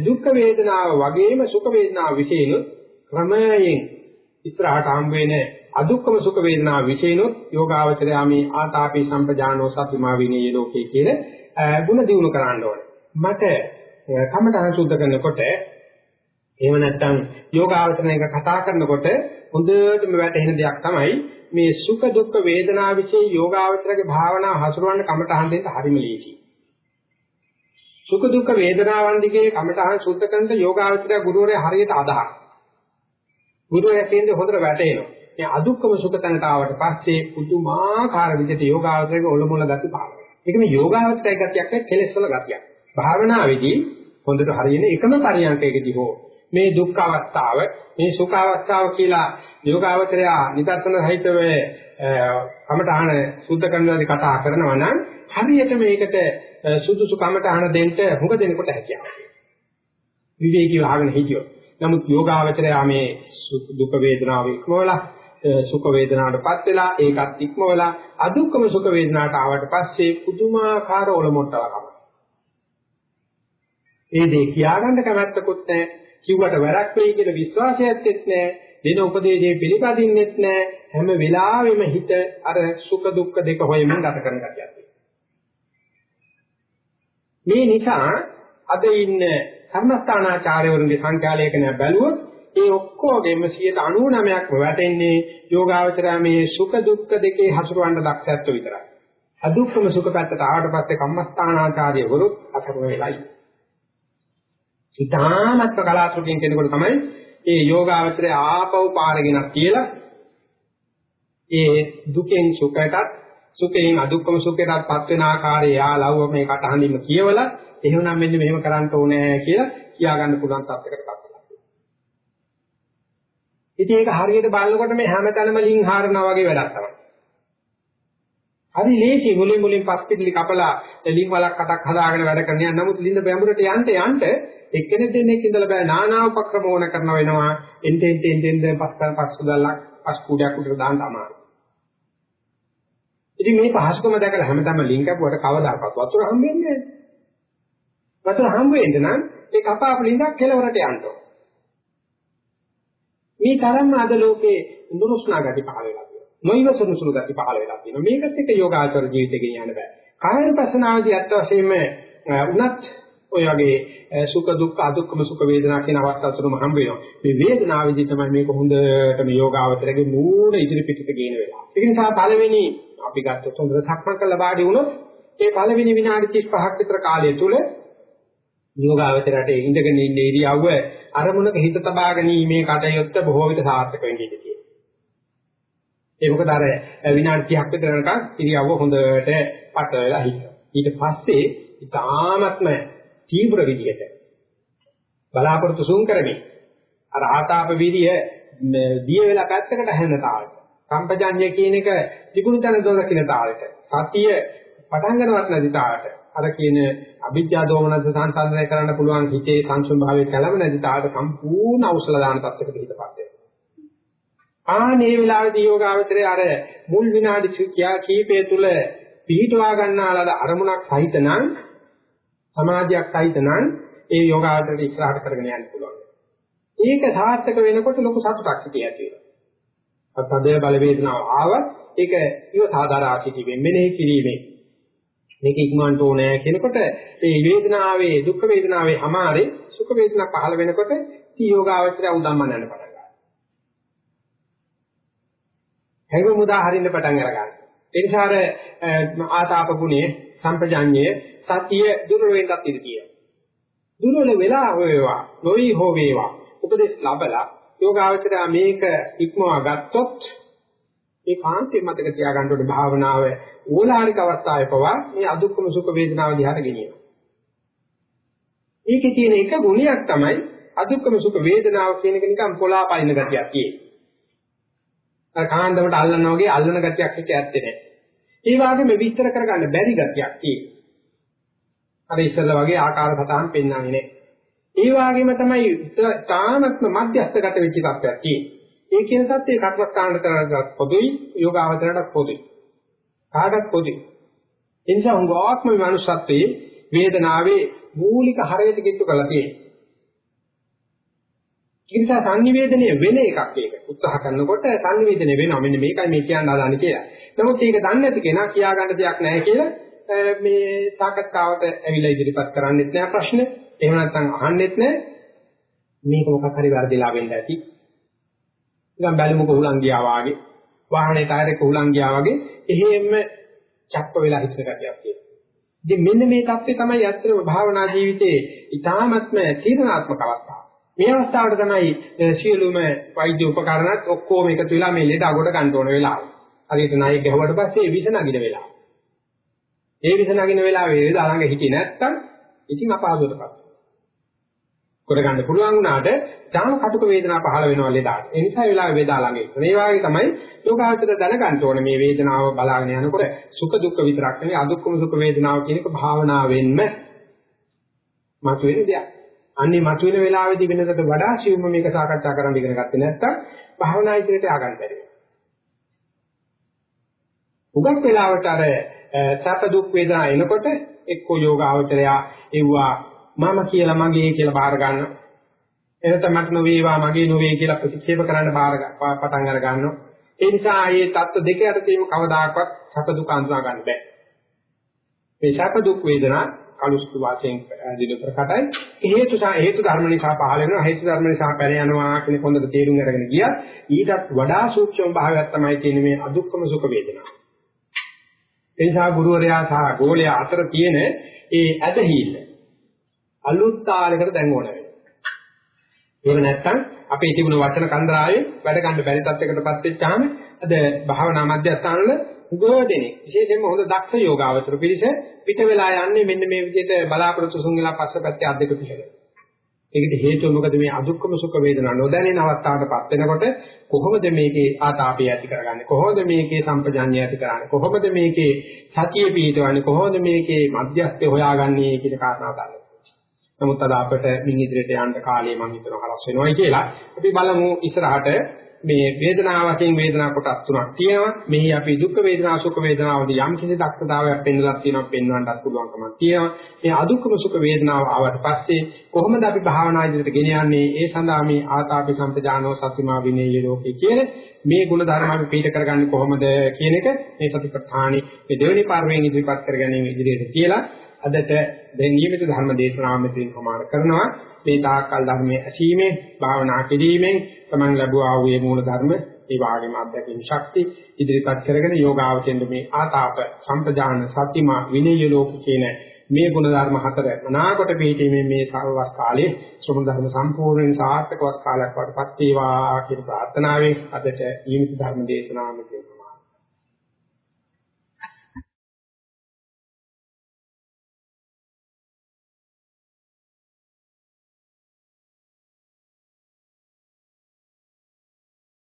දුක් වේදනාව වගේම සුඛ වේදනාව විශේෂ ක්‍රමයෙන් ඉස්සරහට හම් වෙන අදුක්කම සුඛ වේදනා විශේනොත් යෝගාවචරයා මේ ආතාපි සම්පජානෝ සතිමා විනේ ලෝකේ කියන ಗುಣ දිනු කරන්න ඕනේ. මට කමඨහං සුද්ධ කරනකොට එහෙම නැත්නම් යෝගාවචරණයක කතා කරනකොට හොඳටම වැටහෙන දෙයක් තමයි මේ සුඛ දුක්ඛ වේදනා વિશે යෝගාවචරගේ භාවනාව හසුරවන්න කමඨහං දෙන්න හරිම ලේසියි. සුඛ දුක්ඛ වේදනාවන් දිගේ කමඨහං සුද්ධ කරනකොට යෝගාවචරය ගුරුවරයා හරියට අදහස්. ගුරුවරයා කියන්නේ හොඳට වැටෙනවා. මේ අදුක්කම සුඛ තැනට ආවට පස්සේ පුදුමාකාර විදිහට යෝගාවචරයේ ඔලොමොල ගති පාන. ඒක මේ යෝගාවචරයේ ගතියක් නෙවෙයි කෙලෙස් වල ගතියක්. භාවනාවේදී හොඳට හරියන එකම පරියන්කයකදී හෝ මේ දුක්ඛ අවස්ථාව මේ සුඛ අවස්ථාව කියලා යෝගාවචරය නිදර්ශන සහිතව කමඨහන සුද්ධ කරනවාදී කතා කරනවා නම් හරියට මේකට සුදුසු කමඨහන දෙන්න හුඟ දෙනකොට හැකියාවක්. විවේකීව අහගෙන හිටියොත්. නමුත් යෝගාවචරය මේ දුක් වේදනාව ඉක්මවලා සුඛ වේදනාවටපත් වෙලා ඒකත් ඉක්මවලා අදුක්කම සුඛ වේදනාවට ආවට පස්සේ පුදුමාකාර ඔලොමොට්ටලකම. ඒ දේ කියාගන්න කැමැත්තකුත් නැහැ. කිව්වට වැඩක් වෙයි කියලා විශ්වාසයක්වත් නැහැ. දෙන උපදේශයේ පිළිපදින්නෙත් නැහැ. හැම වෙලාවෙම හිත අර සුඛ දුක්ඛ දෙක හොයමින් ගත කරන ගතියක් මේ නිසා අද ඉන්න කර්මස්ථානාචාර්යවරුන්ගේ සංඛ්‍යාලයකන බැලුවොත් ඒ ඔක්කොගෙම 99%ක්ම වැටෙන්නේ යෝගාවචරය මේ සුඛ දුක්ඛ දෙකේ හසුරවන්න දක්ෂත්ව විතරයි. අදුක්කම සුඛ පැත්තට ආවට පස්සේ කම්මස්ථානාචාර්යවරු අසරුව වෙලයි. ඉතාමත් කලාතුරකින් කෙනෙකුට තමයි ඒ යෝගාවචරය ආපව් පාරගෙන කියලා ඒ දුකෙන් සුඛයටත් සුඛයෙන් අදුක්කම සුඛයටත්පත් වෙන ආකාරය යාලව්ව මේ කටහඬින්ම කියවලා එහෙමනම් මෙන්න මෙහෙම කරන්න ඕනේ කියලා කියා ගන්න පුළුවන් තත්යකටපත් වෙනවා. ඉතින් ඒක හරියට බලනකොට මේ හැමතැනම ලින් හාරනවා වගේ වැඩක් තමයි. හරි ලේසි මුලින් මුලින් පස් පිටලි කපලා ලින් වලක් කටක් හදාගෙන වැඩ කරන යන නමුත් ලින්ද බැඹුරට යන්න යන්න එක්කෙනෙක් දෙන්නෙක් ඉඳලා බෑ නානා උපක්‍රම ඕන කරන වෙනවා එන්ටෙන් ටෙන් ටෙන් පස් පස් සුදල්ලක් පස් කුඩයක් උඩට දාන්න අමාරුයි ඉතින් මේ පහසුකම දැකලා හැමදාම ලින්ක් අපුවට කවදාකවත් වතුර හම්බෙන්නේ නැහැ. වතුර හම්බ වෙන්න නම් ඒ කපාපු ලින්ක් කෙලවරට යන්න ඕන. මේ තරම්ම අද ලෝකේ නුරුස්නා ගති පහළ වෙලා තියෙනවා. නොයිවසුණු සුළු ගති පහළ වෙලා තියෙනවා. මේකත් එක්ක යෝගාචර ජීවිතේ ගෙනියන්න බෑ. කායන පසනාවදී අත් වශයෙන්ම උනත් ඔය වගේ සුඛ දුක්ඛ අදුක්ඛම සුඛ වේදනා කියන අවස්ථා තුනම හම්බ වෙනවා. මේ වේදනාවේදී තමයි මේක හොඳට මේ යෝගාවචරගේ මූල ඉදිරි පිටට ගේන වෙලාව. ඒ නිසා පළවෙනි අපි ගත්තොත් හොඳට සක්මන් කළා වාඩි වුණොත් ඒ පළවෙනි විනාඩි 35ක් විතර කාලය තුල යෝගාවචරයට ඉඳගෙන ඉන්න ඉරියව්ව අරමුණක හිත තබා ගැනීමේ කටයුත්ත බොහෝ විට සාර්ථක වෙන්නේ ඉතියි. ඒ මොකද අර විනාඩි 30ක් විතර යනකම් ඉරියව්ව හොඳට පට වෙලා හිටියා. ඊට පස්සේ ඉතාමත්ම තීව්‍ර විදිහට බලාපොරොත්තු සුන් කරමින් අර ආතාප විරිය දිය වෙලා පැත්තකට හැන තාලට සම්පජාඤ්ඤය කියන එක තිබුණු තැන දොරකින තාලෙට සතිය පටන් ගන්නවත් නැති තාලට අර කියන අවිද්‍යා දෝමනස සංසන්දනය කරන්න පුළුවන් හිතේ සංසුන් භාවයේ කලම නැති තාලට සම්පූර්ණ අවසල දාන තත්ත්වයකට හිතපත් වෙනවා. ආනේ වෙලාවේදී යෝගාවචරයේ අර මුල් විනාඩි කියා කීපය තුල පිහිටවා ගන්නාලාද අරමුණක් සහිතනම් සමාධියක් සහිතනම් ඒ යෝගාවචරයට ඉස්සරහට කරගෙන යන්න පුළුවන්. ඒක සාර්ථක වෙනකොට ලොකු සතුටක් ඇති වෙනවා. තද බල වේදනාව ආවත් ඒක ඉව සාධාරා සිටීමෙන් මෙනෙහි කිරීමෙන් මේක ඉක්මවන්න ඕනේ කියනකොට ඒ වේදනාවේ දුක් වේදනාවේ අමාරේ සුඛ වේදනා පහළ වෙනකොට තීයෝගාවචරය උදම්මන යන පටන් ගන්නවා. හැඟුම් උදා හරින්න පටන් අර ගන්නවා. ඒ නිසා අර ආතාප ගුණයේ සම්පජාඤ්ඤයේ සතිය දුර වෙන්නත් ඉඩ තියෙනවා. දුර වෙලා හොයවා නොවි හෝ වේවා උපදේශ ලැබලා යෝගාවචරය මේක ඉක්මවා ගත්තොත් ඒ කාන්තේ මතක තියාගන්න ඕනේ භාවනාව ඕලාරික අවස්ථාවේ පවා මේ අදුක්කම සුඛ වේදනාව දිහාට ගෙනියනවා. ඒකේ තියෙන එක ගුණයක් තමයි අදුක්කම සුඛ වේදනාව කියන එක නිකන් පොලාපයින් ගතියක් තියෙන්නේ. අර කාන්දමට අල්ලනවා වගේ අල්ලන ගතියක් එක ඇත්තේ නැහැ. ඒ වගේම විස්තර කරගන්න බැරි ගතියක් තියෙනවා. අර ඉස්සෙල්ලා වගේ ආකාර සටහන් පෙන්වන්නේ නැහැ. ඒ වගේම තමයි තානත්ම මධ්‍යස්ථගත වෙච්ච තත්ත්වයක් තියෙන්නේ. ඒ කියන තත්ත්වයේ කර්මස්ථාන කරනවත් පොදුයි යෝගාවචරණට පොදුයි. කාටත් පොදුයි. ඒ නිසා හුඟක්ම මේ මනුස්සත්වයේ වේදනාවේ මූලික හරයට කිට්ටු කරලා තියෙනවා. ඒ නිසා සංනිවේදනය වෙන එකක් ඒක. උත්සාහ කරනකොට සංනිවේදනය වෙනවා. මෙන්න මේකයි මේ කියන්න හදාන්නේ කියලා. නමුත් ඒක දන්නේ නැති කෙනා කියා ගන්න දෙයක් නැහැ කියලා මේ සාකච්ඡාවට ඇවිල්ලා ඉදිරිපත් කරන්නෙත් නෑ ප්‍රශ්න. එහෙම නැත්නම් අහන්නෙත් නෑ. මේක මොකක් හරි වැරදිලා වෙන්න ඇති. නිකන් බැලුමක උලන් ගියා වාගේ, වාහනේ ටයරයක උලන් ගියා වගේ එහෙම චක්ක වෙලා හිටන කතියක් තියෙනවා. ඉතින් මෙන්න මේ தත්ත්වය තමයි ඇත්තටම භාවනා ජීවිතයේ ඊ타ත්ම තීරණාත්මක අවස්ථාව. මේ අවස්ථාවට තමයි සියලුම වෛද්‍ය උපකරණත් ඔක්කොම එකතු වෙලා මේ ලෙඩ අගොඩ ගන්න ඕන වෙලාව. හරියට ණය ගැහුවට පස්සේ විස නගින වෙලාව. ඒ විස නගින වෙලාවේ වේද ළඟ හිටියේ නැත්තම් ඉතින් අපහසුතාවපත් වෙනවා. කොට ගන්න පුළුවන් වුණාට තාම කටුක වේදනාව පහළ වෙනවා ලෙඩාට. ඒ නිසා ඒ වෙලාවේ වේදා ළඟ ඉන්න. මේ වගේ තමයි යෝගාවචර දැනගන්න ඕනේ මේ වේදනාව බලාගෙන යනකොට සුඛ දුක්ඛ විතරක් නෙවෙයි අදුක්ඛම සුඛ වේදනාව කියන එක භාවනාවෙන්ම මතුවෙන දෙයක්. අන්නේ මතුවෙන වෙලාවේදී වෙනකට වඩා සිවුම මේක සාකච්ඡා කරන්න ඉගෙන ගත්තේ නැත්නම් භාවනා ඉදිරියට ආගන්න බැරි වෙනවා. උගක් වෙලාවට අර සැප දුක් වේදනා එනකොට එක්කෝ යෝගාවචරයා එව්වා මම කියලා මගේ කියලා බාර ගන්න. එනතමක් නොවේවා මගේ නොවේ කියලා ප්‍රතික්ෂේප කරන්න බාර පටන් අර ගන්නවා. ඒ නිසා මේ தত্ত্ব දෙක යටතේම කවදාකවත් සැප දුක අඳුනා ගන්න බෑ. මේ සැප දුක් වේදනා කලුස්තු වාසයෙන් දින ප්‍රකටයි. හේතු හේතු ධර්ම නිසා පහළ වෙනවා. හේතු ධර්ම නිසා පැන යනවා කියන කොන්දට තේරුම් අරගෙන ගියා. ඊටත් වඩා සූක්ෂම භාවයක් තමයි තියෙන්නේ මේ අදුක්කම සුඛ වේදනා. එනිසා ගුරුවරයා සහ ගෝලයා අතර තියෙන ඒ ඇදහිල්ල අලුත් තාලයකට දැන් ඕන වෙනවා ඒක නැත්තම් අපේ තිබුණ වචන කන්දරාවේ වැඩ ගන්න බැරි තත්යකටපත් වෙච්චාම අද භාවනා මධ්‍යස්ථානවල ගෝදෙනේ විශේෂයෙන්ම හොඳ දක්ෂ යෝගාවචර පිළිස පිට වෙලා යන්නේ මෙන්න මේ විදිහට බලාපොරොත්තු සුන් වෙලා පස්සපැත්තේ අත් දෙක පිටල. ඒකට හේතුව මොකද මේ අදුක්කම සුඛ වේදනා නොදැනෙන අවස්ථාවකටපත් වෙනකොට කොහොමද මේකේ ආතාපය ඇති කරගන්නේ කොහොමද මේකේ සම්පජාඤ්ඤය ඇති කරන්නේ කොහොමද මේකේ සතිය පිහිටවන්නේ කොහොමද මේකේ මධ්‍යස්ථය හොයාගන්නේ කියන කාරණාව ගන්න. නමුත් අද අපිට මින් ඉදිරියට යන්න කාලය මම හිතනවා හරස් වෙනවයි කියලා අපි බලමු ඉස්සරහට මේ වේදනාව වශයෙන් වේදනා කොටස් තුනක් තියෙනවා. මෙහි අපි දුක් වේදනා සුඛ වේදනා වගේ යම් කිසි දක්ෂතාවයක් පෙන්වලා තියෙනවා පෙන්වන්නත් පුළුවන්කමක් තියෙනවා. මේ අදුක්කම සුඛ වේදනාව ආවට පස්සේ කොහොමද අපි භාවනා ඉදිරියට ගෙන යන්නේ? ඒ සඳහා මේ ආතාපි සම්පජානෝ සතිමා විනේය ලෝකේ කියන මේ ගුණ ධර්ම අපි පිළිට කරගන්නේ කොහොමද කියන එක මේ සතිපට්ඨානෙ මේ දෙවෙනි පාර්ශ්වයෙන් ඉදිරිපත් කරගැනීම ඉදිරියට කියලා අදට දැන් නියමිත ධර්ම දේශනාව මෙතන ප්‍රමාණ කරනවා. මේ තාක්කල් ධර්මයේ ඇසීමෙන් භාවනා කිරීමෙන් තමන් ලැබුවා වූ මේ මූල ධර්ම ඒ වාගේම අධ්‍යක්ෂික ශක්තිය ඉදිරිපත් කරගෙන යෝගාවචෙන්ද මේ ආතාප සම්පජාන සතිමා විනය ලෝක කියන මේ ගුණ ධර්ම හතර මනාකොට පිළිීමේ මේ සාරවස් කාලයේ ශ්‍රම ධර්ම සම්පූර්ණයෙන් සාර්ථකවත් කාලයක් වඩපත් වේවා කියන ප්‍රාර්ථනාවෙන් අදට ඊමිත ධර්ම දේශනාව මෙතන